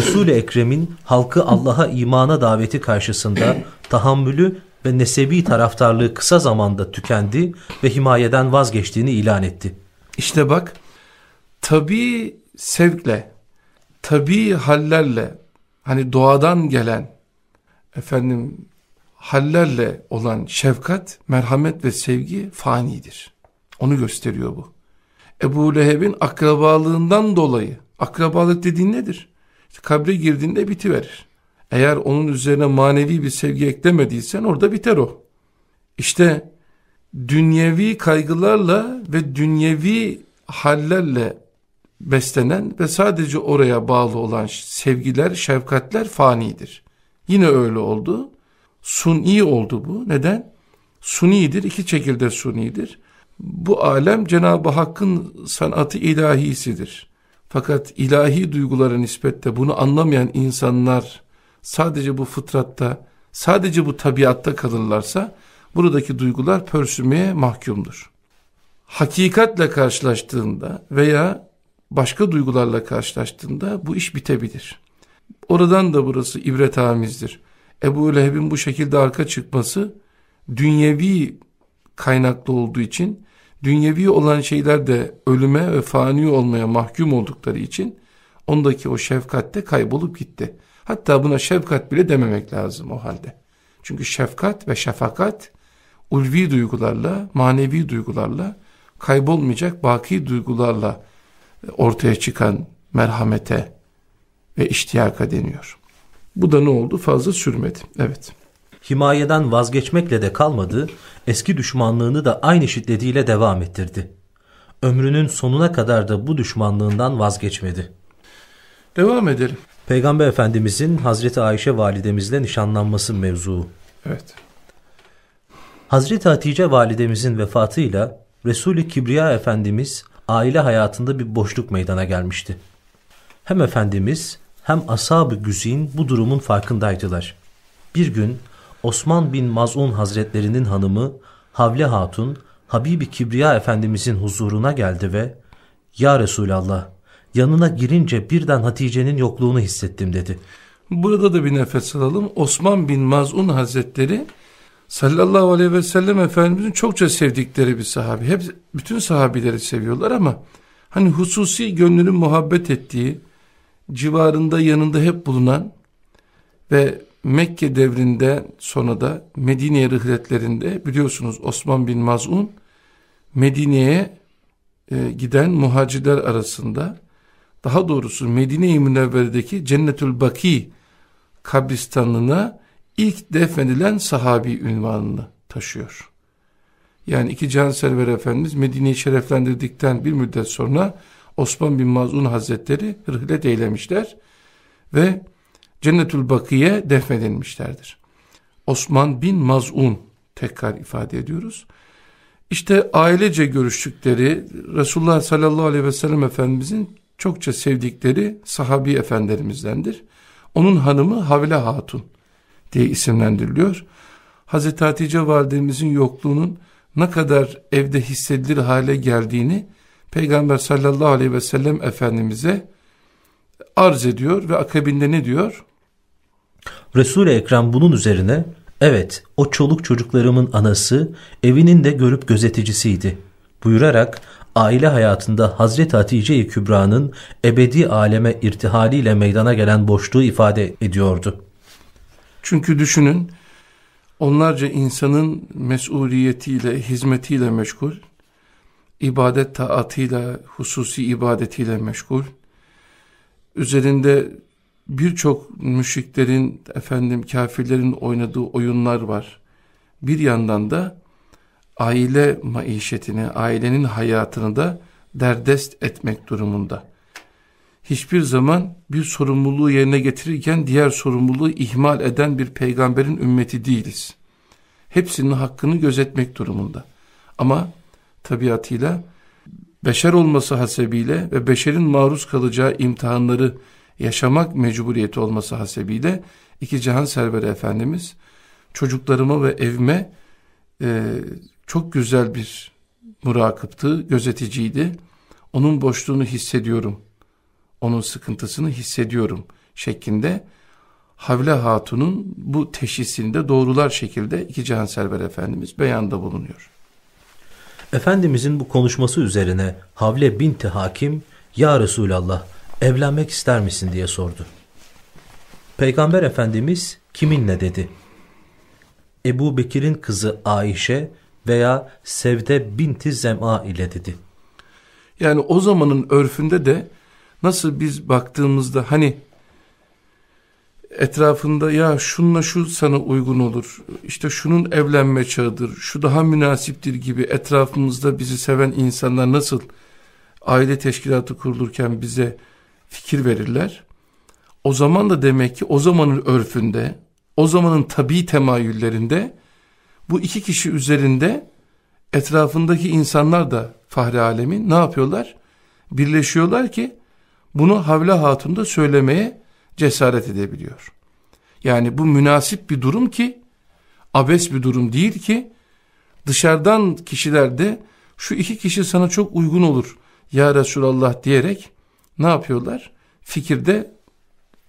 Resul-i Ekrem'in halkı Allah'a imana daveti karşısında tahammülü ve nesebi taraftarlığı kısa zamanda tükendi ve himayeden vazgeçtiğini ilan etti. İşte bak tabi sevkle, tabi hallerle hani doğadan gelen efendim hallerle olan şefkat, merhamet ve sevgi fanidir. Onu gösteriyor bu. Ebu Leheb'in akrabalığından dolayı, akrabalık dediğin nedir? İşte kabre girdiğinde bitiverir. Eğer onun üzerine manevi bir sevgi eklemediysen orada biter o. İşte dünyevi kaygılarla ve dünyevi hallerle beslenen ve sadece oraya bağlı olan sevgiler, şefkatler fanidir. Yine öyle oldu. Suni oldu bu. Neden? Sunidir, iki şekilde sunidir. Bu alem Cenab-ı Hakk'ın sanatı ilahisidir. Fakat ilahi duygulara nispetle bunu anlamayan insanlar sadece bu fıtratta, sadece bu tabiatta kalırlarsa buradaki duygular pörsümeye mahkumdur. Hakikatle karşılaştığında veya başka duygularla karşılaştığında bu iş bitebilir. Oradan da burası ibretamizdir. Ebu Leheb'in bu şekilde arka çıkması dünyevi kaynaklı olduğu için dünyevi olan şeyler de ölüme ve fani olmaya mahkum oldukları için ondaki o şefkat de kaybolup gitti. Hatta buna şefkat bile dememek lazım o halde. Çünkü şefkat ve şefakat ulvi duygularla, manevi duygularla, kaybolmayacak baki duygularla ortaya çıkan merhamete ve iştiyaka deniyor. Bu da ne oldu? Fazla sürmedi. Evet. Himayeden vazgeçmekle de kalmadı, eski düşmanlığını da aynı şiddetiyle devam ettirdi. Ömrünün sonuna kadar da bu düşmanlığından vazgeçmedi. Devam edelim. Peygamber Efendimizin Hazreti Ayşe validemizle nişanlanması mevzuu. Evet. Hazreti Hatice validemizin vefatıyla Resul-i Kibriya Efendimiz aile hayatında bir boşluk meydana gelmişti. Hem Efendimiz hem ashab-ı güzin bu durumun farkındaydılar. Bir gün Osman bin Maz'un Hazretlerinin hanımı Havle Hatun Habibi Kibriya Efendimizin huzuruna geldi ve ''Ya Resulallah yanına girince birden Hatice'nin yokluğunu hissettim.'' dedi. Burada da bir nefes alalım. Osman bin Maz'un Hazretleri sallallahu aleyhi ve sellem Efendimizin çokça sevdikleri bir sahabi. Hep bütün sahabileri seviyorlar ama hani hususi gönlünün muhabbet ettiği, civarında yanında hep bulunan ve Mekke devrinde sonra da Medine rihletlerinde biliyorsunuz Osman bin Maz'un Medine'ye e, giden muhacirler arasında daha doğrusu Medine-i Münevvere'deki Cennetül Baki kabristanlığına ilk defnedilen sahabi ünvanını taşıyor. Yani iki canserver efendimiz Medine'yi şereflendirdikten bir müddet sonra Osman bin Mazun Hazretleri rihlet eylemişler ve Cennetül Bakiye defnedilmişlerdir. Osman bin Mazun tekrar ifade ediyoruz. İşte ailece görüştükleri Resulullah sallallahu aleyhi ve sellem Efendimizin çokça sevdikleri sahabi efendilerimizdendir. Onun hanımı Havle Hatun diye isimlendiriliyor. Hazreti Hatice validemizin yokluğunun ne kadar evde hissedilir hale geldiğini Peygamber sallallahu aleyhi ve sellem Efendimiz'e arz ediyor ve akabinde ne diyor? Resul-i Ekrem bunun üzerine Evet, o çoluk çocuklarımın anası, evinin de görüp gözeticisiydi. Buyurarak aile hayatında Hazreti Hatice-i Kübra'nın ebedi aleme irtihaliyle meydana gelen boşluğu ifade ediyordu. Çünkü düşünün, onlarca insanın mesuliyetiyle, hizmetiyle meşgul, ibadet taatıyla, hususi ibadetiyle meşgul, üzerinde birçok müşriklerin, efendim kafirlerin oynadığı oyunlar var. Bir yandan da aile maişetini, ailenin hayatını da derdest etmek durumunda. Hiçbir zaman bir sorumluluğu yerine getirirken diğer sorumluluğu ihmal eden bir peygamberin ümmeti değiliz. Hepsinin hakkını gözetmek durumunda. Ama tabiatıyla beşer olması hasebiyle ve beşerin maruz kalacağı imtihanları yaşamak mecburiyeti olması hasebiyle iki cihan serveri Efendimiz çocuklarıma ve evime e, çok güzel bir murakıptı, gözeticiydi. Onun boşluğunu hissediyorum, onun sıkıntısını hissediyorum şeklinde Havle Hatun'un bu teşhisinde doğrular şekilde iki cihan server Efendimiz beyanda bulunuyor. Efendimizin bu konuşması üzerine Havle binti Hakim, Ya Resulallah evlenmek ister misin diye sordu. Peygamber Efendimiz kiminle dedi. Ebu Bekir'in kızı Ayşe veya Sevde binti Zem'a ile dedi. Yani o zamanın örfünde de nasıl biz baktığımızda hani etrafında ya şunla şu sana uygun olur, işte şunun evlenme çağıdır, şu daha münasiptir gibi etrafımızda bizi seven insanlar nasıl aile teşkilatı kurulurken bize fikir verirler. O zaman da demek ki o zamanın örfünde, o zamanın tabi temayüllerinde bu iki kişi üzerinde etrafındaki insanlar da Fahri Alemin ne yapıyorlar? Birleşiyorlar ki bunu Havla Hatun da söylemeye cesaret edebiliyor. Yani bu münasip bir durum ki abes bir durum değil ki dışarıdan kişiler de şu iki kişi sana çok uygun olur ya Resulallah diyerek ne yapıyorlar? Fikirde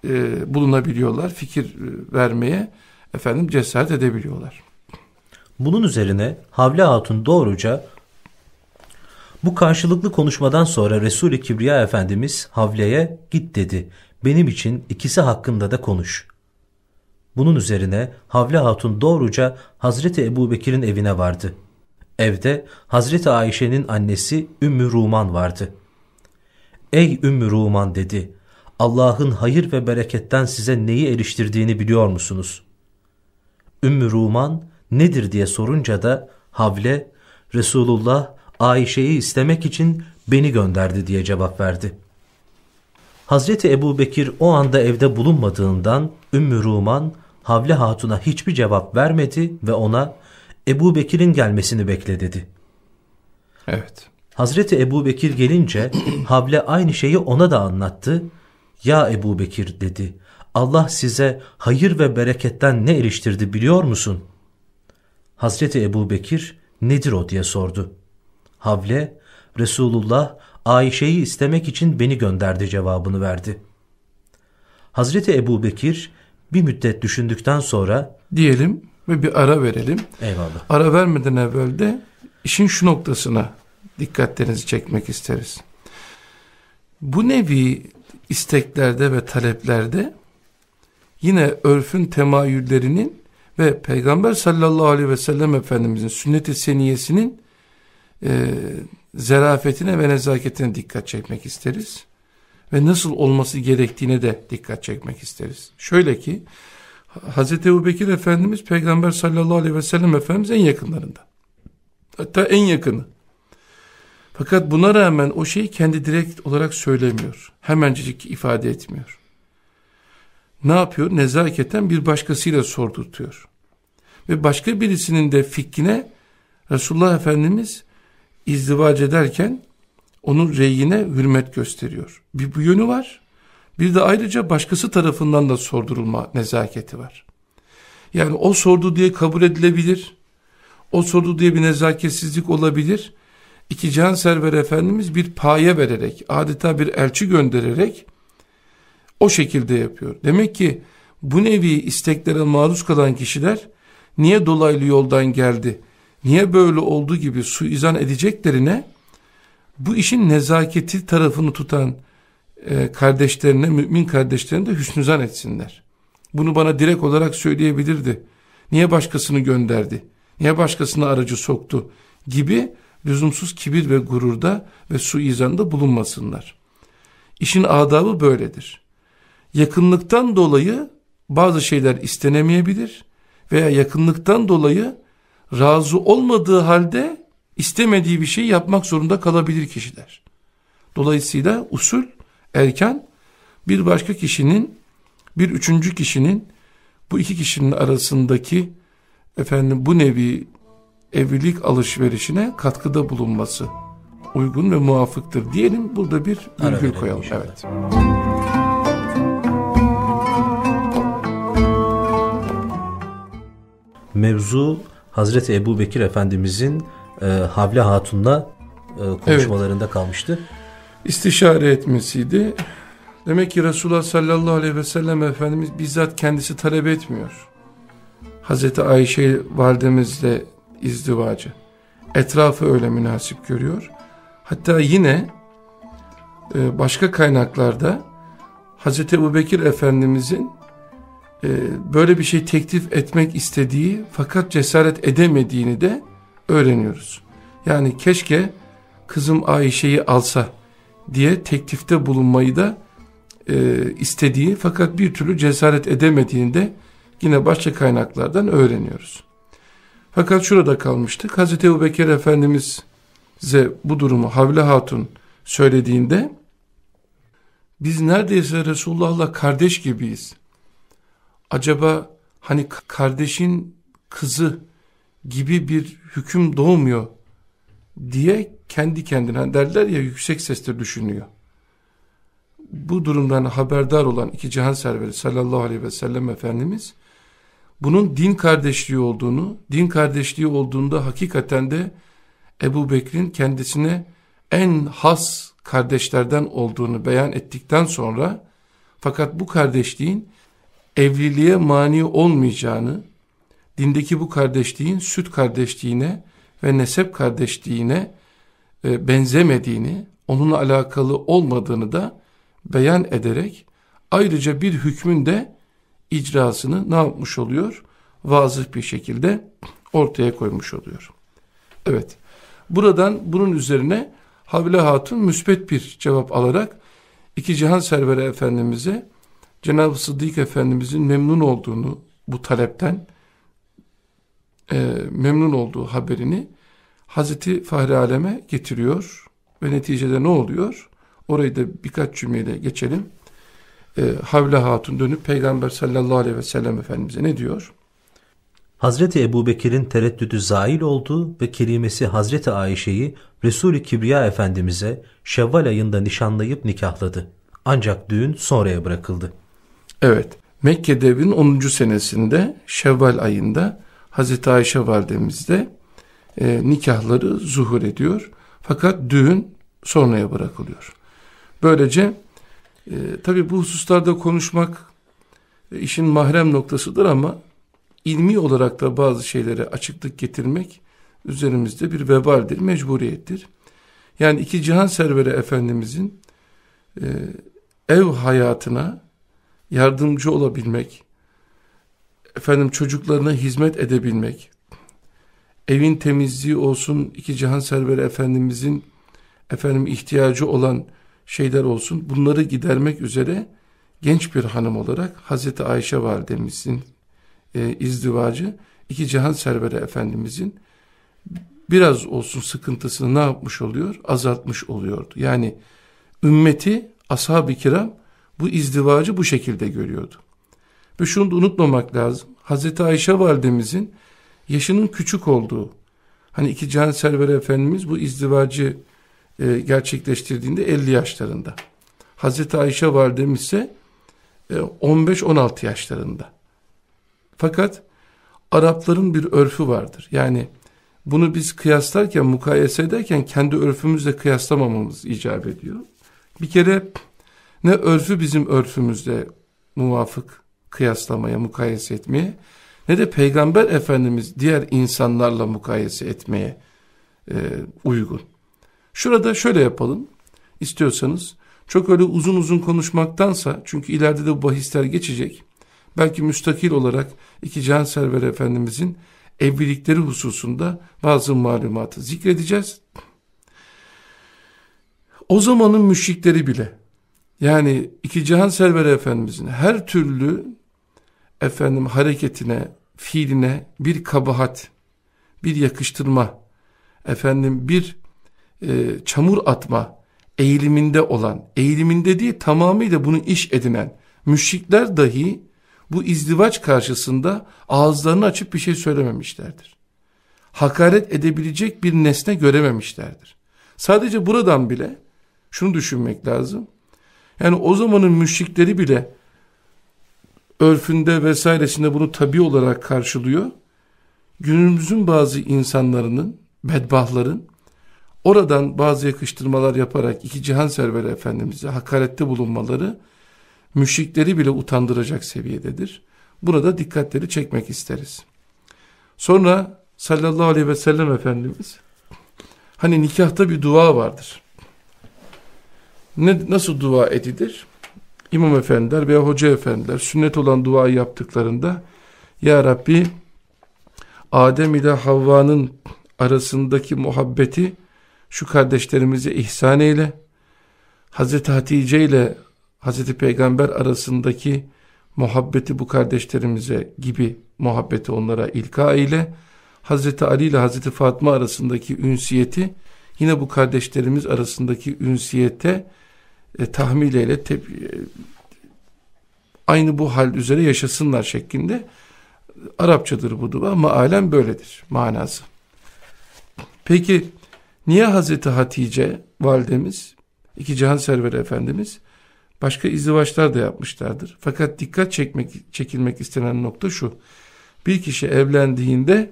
e, bulunabiliyorlar, fikir e, vermeye efendim cesaret edebiliyorlar. Bunun üzerine Havle Hatun doğruca bu karşılıklı konuşmadan sonra Resul-i Kibriya Efendimiz Havle'ye git dedi. Benim için ikisi hakkında da konuş. Bunun üzerine Havle Hatun doğruca Hazreti Ebu Bekir'in evine vardı. Evde Hazreti Ayşe'nin annesi Ümmü Ruman vardı. Ey Ümmü Ruman dedi. Allah'ın hayır ve bereketten size neyi eriştirdiğini biliyor musunuz? Ümmü Ruman nedir diye sorunca da Havle Resulullah Ayşe'yi istemek için beni gönderdi diye cevap verdi. Hazreti Ebu Bekir o anda evde bulunmadığından Ümmü Ruman Havle Hatun'a hiçbir cevap vermedi ve ona Ebu Bekir'in gelmesini bekle dedi. Evet. Hazreti Ebu Bekir gelince Havle aynı şeyi ona da anlattı. Ya Ebu Bekir dedi. Allah size hayır ve bereketten ne eriştirdi biliyor musun? Hazreti Ebu Bekir nedir o diye sordu. Havle Resulullah Ayşe'yi istemek için beni gönderdi cevabını verdi. Hazreti Ebu Bekir bir müddet düşündükten sonra diyelim ve bir ara verelim. Eyvallah. Ara vermeden evvel de işin şu noktasına dikkatlerinizi çekmek isteriz. Bu nevi isteklerde ve taleplerde yine örfün temayüllerinin ve Peygamber sallallahu aleyhi ve sellem Efendimizin sünnet-i seniyesinin e, zerafetine ve nezaketine dikkat çekmek isteriz. Ve nasıl olması gerektiğine de dikkat çekmek isteriz. Şöyle ki Hz. Ebu Bekir Efendimiz Peygamber sallallahu aleyhi ve sellem Efendimiz en yakınlarında. Hatta en yakını. Fakat buna rağmen o şeyi kendi direkt olarak söylemiyor. Hemencik ifade etmiyor. Ne yapıyor? Nezaketen bir başkasıyla sordurtuyor. Ve başka birisinin de fikrine Resulullah Efendimiz izdivac ederken onun reyine hürmet gösteriyor. Bir bu yönü var. Bir de ayrıca başkası tarafından da sordurulma nezaketi var. Yani o sordu diye kabul edilebilir. O sordu diye bir nezaketsizlik olabilir. İki can server Efendimiz bir paye vererek, adeta bir elçi göndererek o şekilde yapıyor. Demek ki bu nevi isteklere maruz kalan kişiler niye dolaylı yoldan geldi, niye böyle oldu gibi suizan edeceklerine bu işin nezaketi tarafını tutan e, kardeşlerine, mümin kardeşlerine de hüsnüzan etsinler. Bunu bana direkt olarak söyleyebilirdi. Niye başkasını gönderdi? Niye başkasına aracı soktu? Gibi lüzumsuz kibir ve gururda ve suizanda bulunmasınlar. İşin adabı böyledir. Yakınlıktan dolayı bazı şeyler istenemeyebilir veya yakınlıktan dolayı razı olmadığı halde istemediği bir şey yapmak zorunda kalabilir kişiler. Dolayısıyla usul, erken bir başka kişinin, bir üçüncü kişinin bu iki kişinin arasındaki efendim bu nevi evlilik alışverişine katkıda bulunması uygun ve muafıktır diyelim. Burada bir virgül koyalım. Inşallah. Evet. Mevzu Hazreti Ebu Bekir Efendimizin e, Havle Hatun'la e, konuşmalarında evet. kalmıştı. İstişare etmesiydi. Demek ki Resulullah sallallahu aleyhi ve sellem Efendimiz bizzat kendisi talep etmiyor. Hazreti Ayşe validemizle izdivacı. Etrafı öyle münasip görüyor. Hatta yine e, başka kaynaklarda Hazreti Ebu Bekir Efendimizin böyle bir şey teklif etmek istediği fakat cesaret edemediğini de öğreniyoruz. Yani keşke kızım Ayşe'yi alsa diye teklifte bulunmayı da e, istediği fakat bir türlü cesaret edemediğini de yine başka kaynaklardan öğreniyoruz. Fakat şurada kalmıştık. Hazreti Ebu Bekir Efendimiz'e bu durumu Havle Hatun söylediğinde biz neredeyse Resulullah'la kardeş gibiyiz. Acaba hani kardeşin kızı gibi bir hüküm doğmuyor diye kendi kendine hani derler ya yüksek sesle düşünüyor. Bu durumdan haberdar olan iki cihan serveri sallallahu aleyhi ve sellem Efendimiz bunun din kardeşliği olduğunu, din kardeşliği olduğunda hakikaten de Ebu Bekir'in kendisine en has kardeşlerden olduğunu beyan ettikten sonra fakat bu kardeşliğin evliliğe mani olmayacağını, dindeki bu kardeşliğin süt kardeşliğine ve nesep kardeşliğine e, benzemediğini, onunla alakalı olmadığını da beyan ederek ayrıca bir hükmün de icrasını ne yapmış oluyor? Vazıh bir şekilde ortaya koymuş oluyor. Evet. Buradan bunun üzerine Havle Hatun müsbet bir cevap alarak iki cihan serveri efendimize Cenab-ı Sıddık Efendimizin memnun olduğunu bu talepten e, memnun olduğu haberini Hazreti Fahri Alem'e getiriyor ve neticede ne oluyor? Orayı da birkaç cümleyle geçelim. E, Havle Hatun dönüp Peygamber sallallahu aleyhi ve sellem Efendimiz'e ne diyor? Hazreti Ebu Bekir'in tereddüdü zail oldu ve kelimesi Hazreti Ayşe'yi Resul-i Kibriya Efendimiz'e Şevval ayında nişanlayıp nikahladı. Ancak düğün sonraya bırakıldı. Evet, Mekke devrinin 10. senesinde Şevval ayında Hazreti Ayşe validemizde e, nikahları zuhur ediyor. Fakat düğün sonraya bırakılıyor. Böylece e, tabi bu hususlarda konuşmak e, işin mahrem noktasıdır ama ilmi olarak da bazı şeylere açıklık getirmek üzerimizde bir vebaldir, mecburiyettir. Yani iki cihan serveri Efendimizin e, ev hayatına yardımcı olabilmek, efendim çocuklarına hizmet edebilmek, evin temizliği olsun, iki cihan serveri Efendimizin efendim ihtiyacı olan şeyler olsun, bunları gidermek üzere genç bir hanım olarak Hazreti Ayşe validemizin e, izdivacı, iki cihan serveri Efendimizin biraz olsun sıkıntısını ne yapmış oluyor? Azaltmış oluyordu. Yani ümmeti, ashab-ı kiram bu izdivacı bu şekilde görüyordu. Ve şunu da unutmamak lazım. Hazreti Ayşe validemizin yaşının küçük olduğu, hani iki can server efendimiz bu izdivacı e, gerçekleştirdiğinde 50 yaşlarında. Hazreti Ayşe validemiz ise e, 15-16 yaşlarında. Fakat Arapların bir örfü vardır. Yani bunu biz kıyaslarken, mukayese ederken kendi örfümüzle kıyaslamamamız icap ediyor. Bir kere ne örfü bizim örfümüzle muvafık kıyaslamaya, mukayese etmeye ne de Peygamber Efendimiz diğer insanlarla mukayese etmeye e, uygun. Şurada şöyle yapalım istiyorsanız. Çok öyle uzun uzun konuşmaktansa çünkü ileride de bu bahisler geçecek. Belki müstakil olarak iki can server efendimizin evlilikleri hususunda bazı malumatı zikredeceğiz. O zamanın müşrikleri bile yani iki cihan serveri efendimizin her türlü efendim hareketine, fiiline bir kabahat, bir yakıştırma, efendim bir e, çamur atma eğiliminde olan, eğiliminde değil tamamıyla bunu iş edinen müşrikler dahi bu izdivaç karşısında ağızlarını açıp bir şey söylememişlerdir. Hakaret edebilecek bir nesne görememişlerdir. Sadece buradan bile şunu düşünmek lazım. Yani o zamanın müşrikleri bile örfünde vesairesinde bunu tabi olarak karşılıyor. Günümüzün bazı insanların, bedbahların oradan bazı yakıştırmalar yaparak iki cihan serveri efendimize hakarette bulunmaları müşrikleri bile utandıracak seviyededir. Burada dikkatleri çekmek isteriz. Sonra sallallahu aleyhi ve sellem Efendimiz hani nikahta bir dua vardır. Ne, nasıl dua edilir? İmam efendiler veya hoca efendiler sünnet olan duayı yaptıklarında Ya Rabbi Adem ile Havva'nın arasındaki muhabbeti şu kardeşlerimize ihsan eyle. Hazreti Hatice ile Hazreti Peygamber arasındaki muhabbeti bu kardeşlerimize gibi muhabbeti onlara ilka ile Hazreti Ali ile Hazreti Fatma arasındaki ünsiyeti yine bu kardeşlerimiz arasındaki ünsiyete e, tahmil ile te, e, aynı bu hal üzere yaşasınlar şeklinde Arapçadır bu dua ama alem böyledir manası. Peki niye Hazreti Hatice validemiz iki cihan serveri efendimiz başka izdivaçlar da yapmışlardır. Fakat dikkat çekmek çekilmek istenen nokta şu. Bir kişi evlendiğinde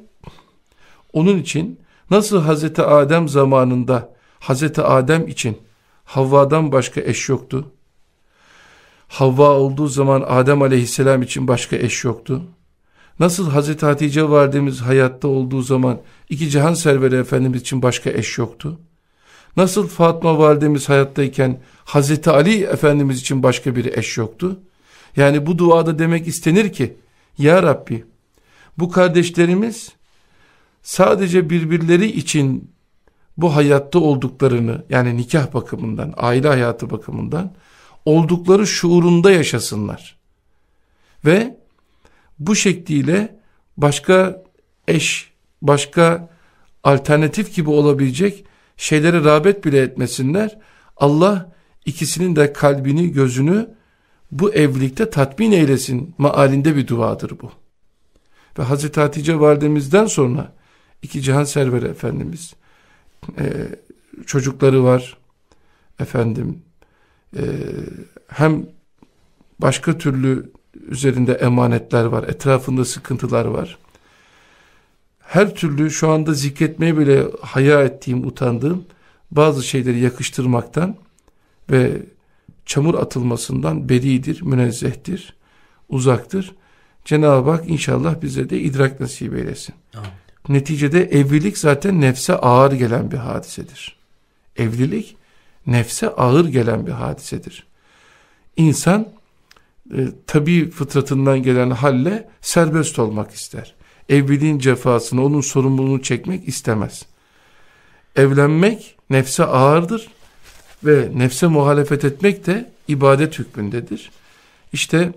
onun için nasıl Hazreti Adem zamanında Hazreti Adem için Havva'dan başka eş yoktu. Havva olduğu zaman Adem aleyhisselam için başka eş yoktu. Nasıl Hazreti Hatice validemiz hayatta olduğu zaman iki cihan serveri Efendimiz için başka eş yoktu. Nasıl Fatma validemiz hayattayken Hazreti Ali Efendimiz için başka bir eş yoktu. Yani bu duada demek istenir ki Ya Rabbi bu kardeşlerimiz sadece birbirleri için bu hayatta olduklarını yani nikah bakımından, aile hayatı bakımından oldukları şuurunda yaşasınlar. Ve bu şekliyle başka eş, başka alternatif gibi olabilecek şeylere rağbet bile etmesinler. Allah ikisinin de kalbini, gözünü bu evlilikte tatmin eylesin maalinde bir duadır bu. Ve Hazreti Hatice validemizden sonra iki cihan serveri Efendimiz e, çocukları var efendim e, hem başka türlü üzerinde emanetler var etrafında sıkıntılar var her türlü şu anda zikretmeye bile haya ettiğim utandığım bazı şeyleri yakıştırmaktan ve çamur atılmasından beridir, münezzehtir, uzaktır. Cenab-ı Hak inşallah bize de idrak nasip eylesin. Amin. Neticede evlilik zaten nefse ağır gelen bir hadisedir. Evlilik nefse ağır gelen bir hadisedir. İnsan e, tabi fıtratından gelen halle serbest olmak ister. Evliliğin cefasını, onun sorumluluğunu çekmek istemez. Evlenmek nefse ağırdır ve nefse muhalefet etmek de ibadet hükmündedir. İşte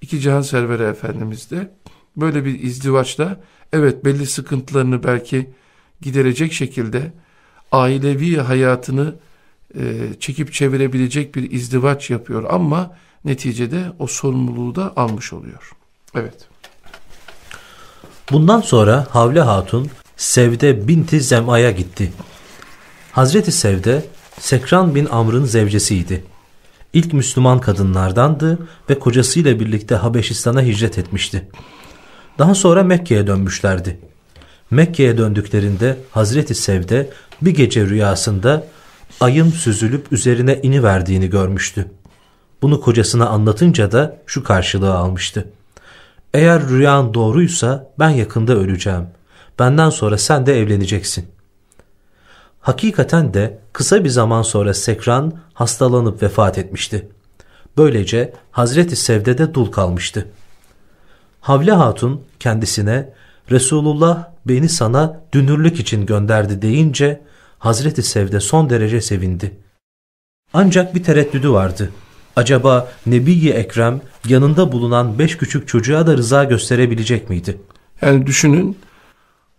iki cihan serveri efendimiz de böyle bir izdivaçla evet belli sıkıntılarını belki giderecek şekilde ailevi hayatını e, çekip çevirebilecek bir izdivaç yapıyor ama neticede o sorumluluğu da almış oluyor. Evet. Bundan sonra Havle Hatun Sevde binti Zem'a'ya gitti. Hazreti Sevde Sekran bin Amr'ın zevcesiydi. İlk Müslüman kadınlardandı ve kocasıyla birlikte Habeşistan'a hicret etmişti. Daha sonra Mekke'ye dönmüşlerdi. Mekke'ye döndüklerinde Hazreti Sevde bir gece rüyasında ayın süzülüp üzerine iniverdiğini görmüştü. Bunu kocasına anlatınca da şu karşılığı almıştı. Eğer rüyan doğruysa ben yakında öleceğim. Benden sonra sen de evleneceksin. Hakikaten de kısa bir zaman sonra Sekran hastalanıp vefat etmişti. Böylece Hazreti Sevde de dul kalmıştı. Havle Hatun kendisine Resulullah beni sana dünürlük için gönderdi deyince Hazreti Sevde son derece sevindi. Ancak bir tereddüdü vardı. Acaba Nebi-i Ekrem yanında bulunan beş küçük çocuğa da rıza gösterebilecek miydi? Yani düşünün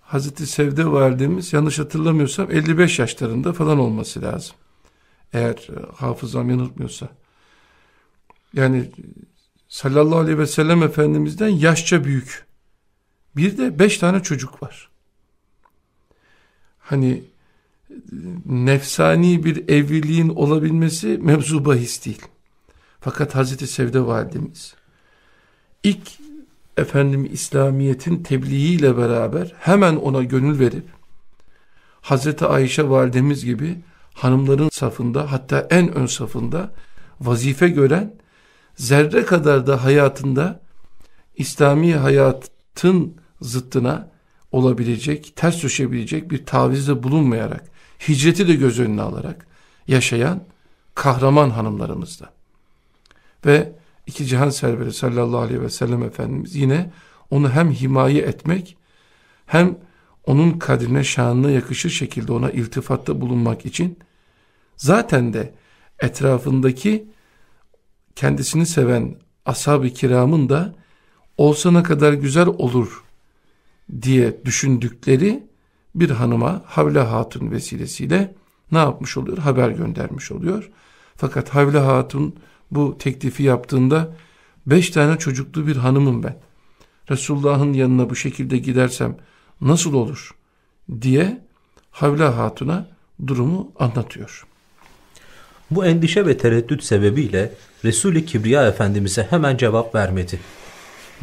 Hazreti Sevde validemiz yanlış hatırlamıyorsam 55 yaşlarında falan olması lazım. Eğer e, hafızam yanıltmıyorsa. Yani sallallahu aleyhi ve sellem Efendimiz'den yaşça büyük. Bir de beş tane çocuk var. Hani nefsani bir evliliğin olabilmesi mevzu bahis değil. Fakat Hazreti Sevde validemiz ilk efendim İslamiyet'in tebliğiyle beraber hemen ona gönül verip Hazreti Ayşe validemiz gibi hanımların safında hatta en ön safında vazife gören zerre kadar da hayatında İslami hayatın zıttına olabilecek, ters düşebilecek bir tavizde bulunmayarak, hicreti de göz önüne alarak yaşayan kahraman hanımlarımızda. Ve iki cihan serveri sallallahu aleyhi ve sellem Efendimiz yine onu hem himaye etmek hem onun kadrine şanına yakışır şekilde ona iltifatta bulunmak için zaten de etrafındaki kendisini seven ashab-ı kiramın da olsa ne kadar güzel olur diye düşündükleri bir hanıma Havle Hatun vesilesiyle ne yapmış oluyor? Haber göndermiş oluyor. Fakat Havle Hatun bu teklifi yaptığında beş tane çocuklu bir hanımım ben. Resulullah'ın yanına bu şekilde gidersem nasıl olur diye Havla Hatun'a durumu anlatıyor. Bu endişe ve tereddüt sebebiyle Resul-i Kibriya Efendimiz'e hemen cevap vermedi.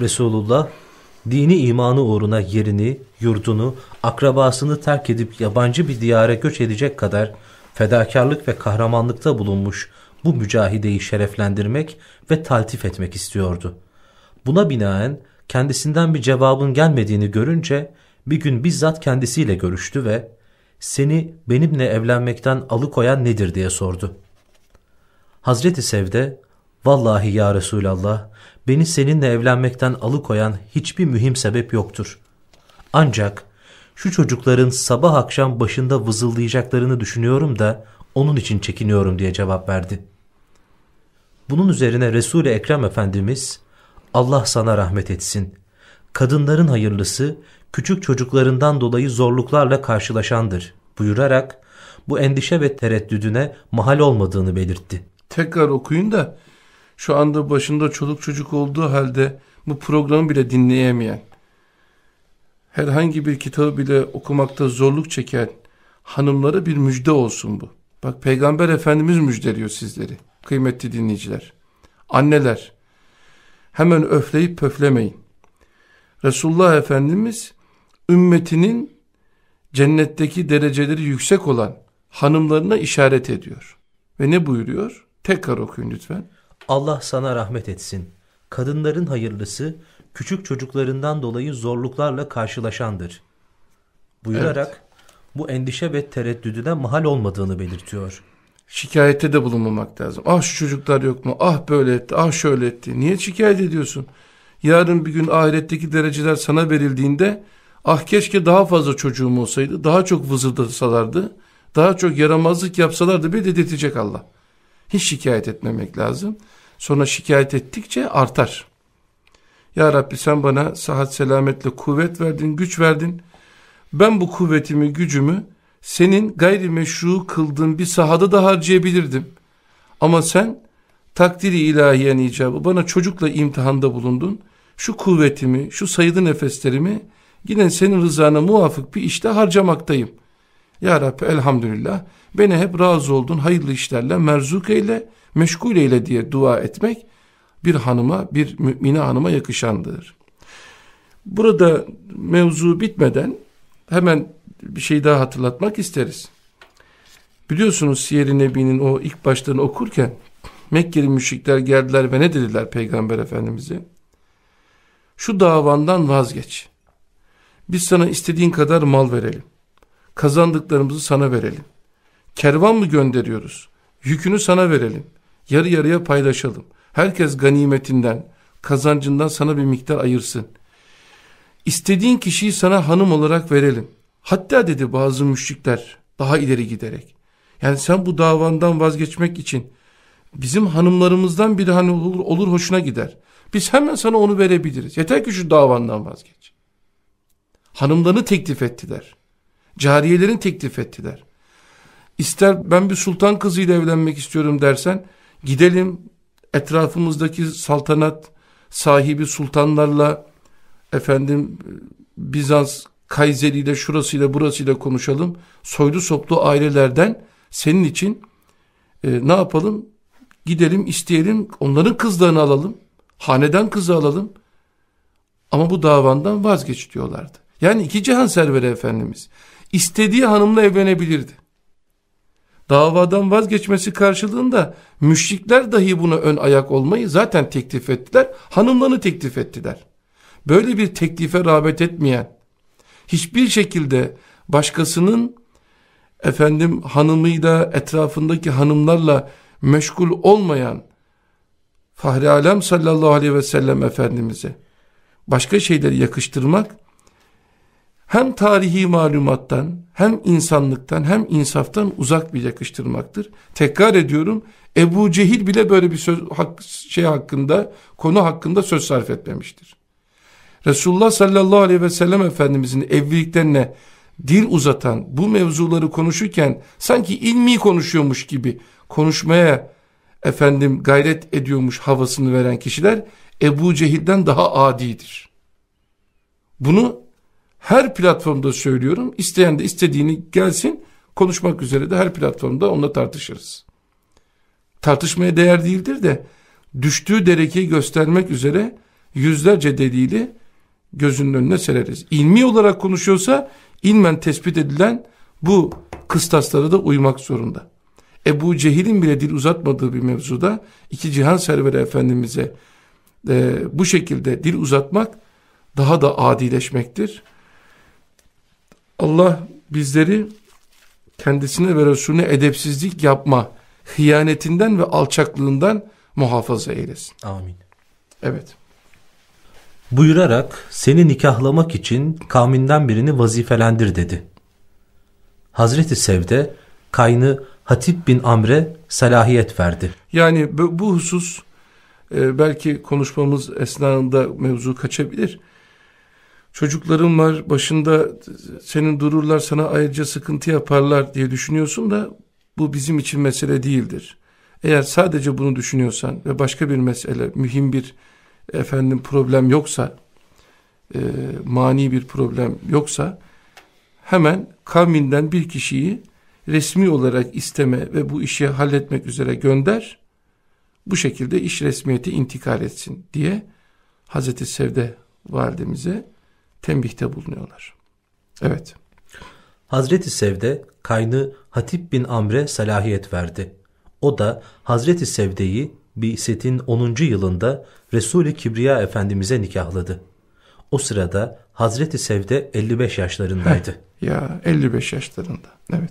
Resulullah dini imanı uğruna yerini, yurdunu, akrabasını terk edip yabancı bir diyara göç edecek kadar fedakarlık ve kahramanlıkta bulunmuş bu mücahideyi şereflendirmek ve taltif etmek istiyordu. Buna binaen kendisinden bir cevabın gelmediğini görünce bir gün bizzat kendisiyle görüştü ve seni benimle evlenmekten alıkoyan nedir diye sordu. Hazreti Sevde, vallahi ya Resulallah beni seninle evlenmekten alıkoyan hiçbir mühim sebep yoktur. Ancak şu çocukların sabah akşam başında vızıldayacaklarını düşünüyorum da onun için çekiniyorum diye cevap verdi. Bunun üzerine Resul-i Ekrem Efendimiz Allah sana rahmet etsin. Kadınların hayırlısı küçük çocuklarından dolayı zorluklarla karşılaşandır buyurarak bu endişe ve tereddüdüne mahal olmadığını belirtti. Tekrar okuyun da şu anda başında çoluk çocuk olduğu halde bu programı bile dinleyemeyen, herhangi bir kitabı bile okumakta zorluk çeken hanımlara bir müjde olsun bu. Bak Peygamber Efendimiz müjdeliyor sizleri kıymetli dinleyiciler. Anneler hemen öfleyip pöflemeyin. Resulullah Efendimiz ümmetinin cennetteki dereceleri yüksek olan hanımlarına işaret ediyor. Ve ne buyuruyor? Tekrar okuyun lütfen. Allah sana rahmet etsin. Kadınların hayırlısı küçük çocuklarından dolayı zorluklarla karşılaşandır. Buyurarak evet. bu endişe ve tereddüdüne mahal olmadığını belirtiyor. Şikayette de bulunmamak lazım. Ah şu çocuklar yok mu? Ah böyle etti, ah şöyle etti. Niye şikayet ediyorsun? Yarın bir gün ahiretteki dereceler sana verildiğinde ah keşke daha fazla çocuğum olsaydı, daha çok vızıldasalardı, daha çok yaramazlık yapsalardı bir dedirtecek Allah. Hiç şikayet etmemek lazım. Sonra şikayet ettikçe artar. Ya Rabbi sen bana sıhhat selametle kuvvet verdin, güç verdin. Ben bu kuvvetimi, gücümü senin gayrimeşru kıldığın bir sahada da harcayabilirdim. Ama sen takdiri ilahiyen icabı bana çocukla imtihanda bulundun. Şu kuvvetimi, şu sayılı nefeslerimi yine senin rızana muvafık bir işte harcamaktayım. Ya Rabbi elhamdülillah beni hep razı oldun hayırlı işlerle merzuk eyle, meşgul eyle diye dua etmek bir hanıma, bir mümine hanıma yakışandır. Burada mevzu bitmeden hemen bir şey daha hatırlatmak isteriz. Biliyorsunuz Siyer-i Nebi'nin o ilk başlarını okurken Mekkeli müşrikler geldiler ve ne dediler Peygamber Efendimiz'e? şu davandan vazgeç. Biz sana istediğin kadar mal verelim. Kazandıklarımızı sana verelim. Kervan mı gönderiyoruz? Yükünü sana verelim. Yarı yarıya paylaşalım. Herkes ganimetinden, kazancından sana bir miktar ayırsın. İstediğin kişiyi sana hanım olarak verelim. Hatta dedi bazı müşrikler daha ileri giderek. Yani sen bu davandan vazgeçmek için bizim hanımlarımızdan biri hani olur, olur hoşuna gider. Biz hemen sana onu verebiliriz. Yeter ki şu davandan vazgeç. Hanımlarını teklif ettiler. Cariyelerin teklif ettiler. İster ben bir sultan kızıyla evlenmek istiyorum dersen gidelim etrafımızdaki saltanat sahibi sultanlarla efendim Bizans Kayseri'yle şurasıyla burasıyla konuşalım. Soylu soplu ailelerden senin için e, ne yapalım? Gidelim isteyelim onların kızlarını alalım. Haneden kızı alalım. Ama bu davandan vazgeç diyorlardı. Yani iki cihan serveri Efendimiz istediği hanımla evlenebilirdi. Davadan vazgeçmesi karşılığında müşrikler dahi buna ön ayak olmayı zaten teklif ettiler. Hanımlarını teklif ettiler. Böyle bir teklife rağbet etmeyen, hiçbir şekilde başkasının efendim hanımıyla etrafındaki hanımlarla meşgul olmayan Fahri Alem sallallahu aleyhi ve sellem Efendimiz'e başka şeyleri yakıştırmak hem tarihi malumattan hem insanlıktan hem insaftan uzak bir yakıştırmaktır. Tekrar ediyorum Ebu Cehil bile böyle bir söz, şey hakkında konu hakkında söz sarf etmemiştir. Resulullah sallallahu aleyhi ve sellem Efendimizin evliliklerine dil uzatan bu mevzuları konuşurken sanki ilmi konuşuyormuş gibi konuşmaya efendim gayret ediyormuş havasını veren kişiler Ebu Cehil'den daha adidir. Bunu her platformda söylüyorum. İsteyen de istediğini gelsin konuşmak üzere de her platformda onunla tartışırız. Tartışmaya değer değildir de düştüğü derekeyi göstermek üzere yüzlerce delili gözünün önüne sereriz. İlmi olarak konuşuyorsa ilmen tespit edilen bu kıstaslara da uymak zorunda. Ebu Cehil'in bile dil uzatmadığı bir mevzuda iki cihan serveri efendimize e, bu şekilde dil uzatmak daha da adileşmektir. Allah bizleri kendisine ve Resulüne edepsizlik yapma, hıyanetinden ve alçaklığından muhafaza eylesin. Amin. Evet. Buyurarak seni nikahlamak için kavminden birini vazifelendir dedi. Hazreti Sevde kaynı Hatip bin Amr'e salahiyet verdi. Yani bu, bu husus e, belki konuşmamız esnasında mevzu kaçabilir. Çocukların var başında senin dururlar sana ayrıca sıkıntı yaparlar diye düşünüyorsun da bu bizim için mesele değildir. Eğer sadece bunu düşünüyorsan ve başka bir mesele mühim bir efendim problem yoksa e, mani bir problem yoksa hemen kavminden bir kişiyi resmi olarak isteme ve bu işi halletmek üzere gönder. Bu şekilde iş resmiyeti intikal etsin diye Hazreti Sevde validemize tembihte bulunuyorlar. Evet. Hazreti Sevde kaynı Hatip bin Amr'e salahiyet verdi. O da Hazreti Sevde'yi Bi'setin 10. yılında Resul-i Kibriya Efendimiz'e nikahladı. O sırada Hazreti Sevde 55 yaşlarındaydı. Heh, ya 55 yaşlarında. Evet.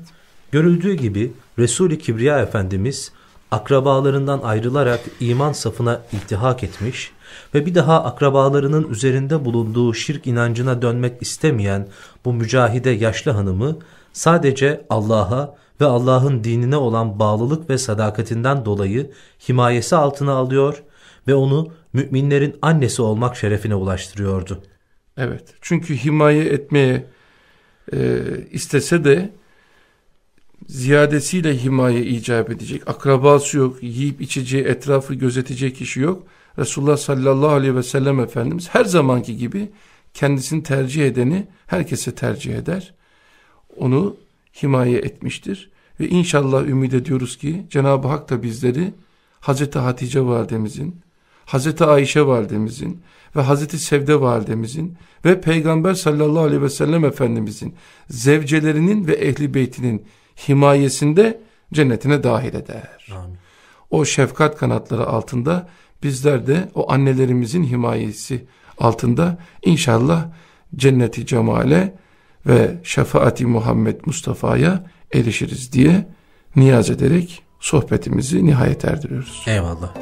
Görüldüğü gibi Resul-i Kibriya Efendimiz akrabalarından ayrılarak iman safına iltihak etmiş ve bir daha akrabalarının üzerinde bulunduğu şirk inancına dönmek istemeyen bu mücahide yaşlı hanımı sadece Allah'a ve Allah'ın dinine olan bağlılık ve sadakatinden dolayı himayesi altına alıyor ve onu müminlerin annesi olmak şerefine ulaştırıyordu. Evet çünkü himaye etmeye e, istese de ziyadesiyle himaye icap edecek. Akrabası yok, yiyip içeceği, etrafı gözetecek kişi yok. Resulullah sallallahu aleyhi ve sellem Efendimiz her zamanki gibi kendisini tercih edeni herkese tercih eder. Onu himaye etmiştir. Ve inşallah ümit ediyoruz ki Cenab-ı Hak da bizleri Hazreti Hatice validemizin, Hazreti Ayşe validemizin ve Hazreti Sevde validemizin ve Peygamber sallallahu aleyhi ve sellem Efendimizin zevcelerinin ve ehli beytinin himayesinde cennetine dahil eder. Amin. O şefkat kanatları altında bizler de o annelerimizin himayesi altında inşallah cenneti cemale ve şefaati Muhammed Mustafa'ya erişiriz diye niyaz ederek sohbetimizi nihayet erdiriyoruz. Eyvallah.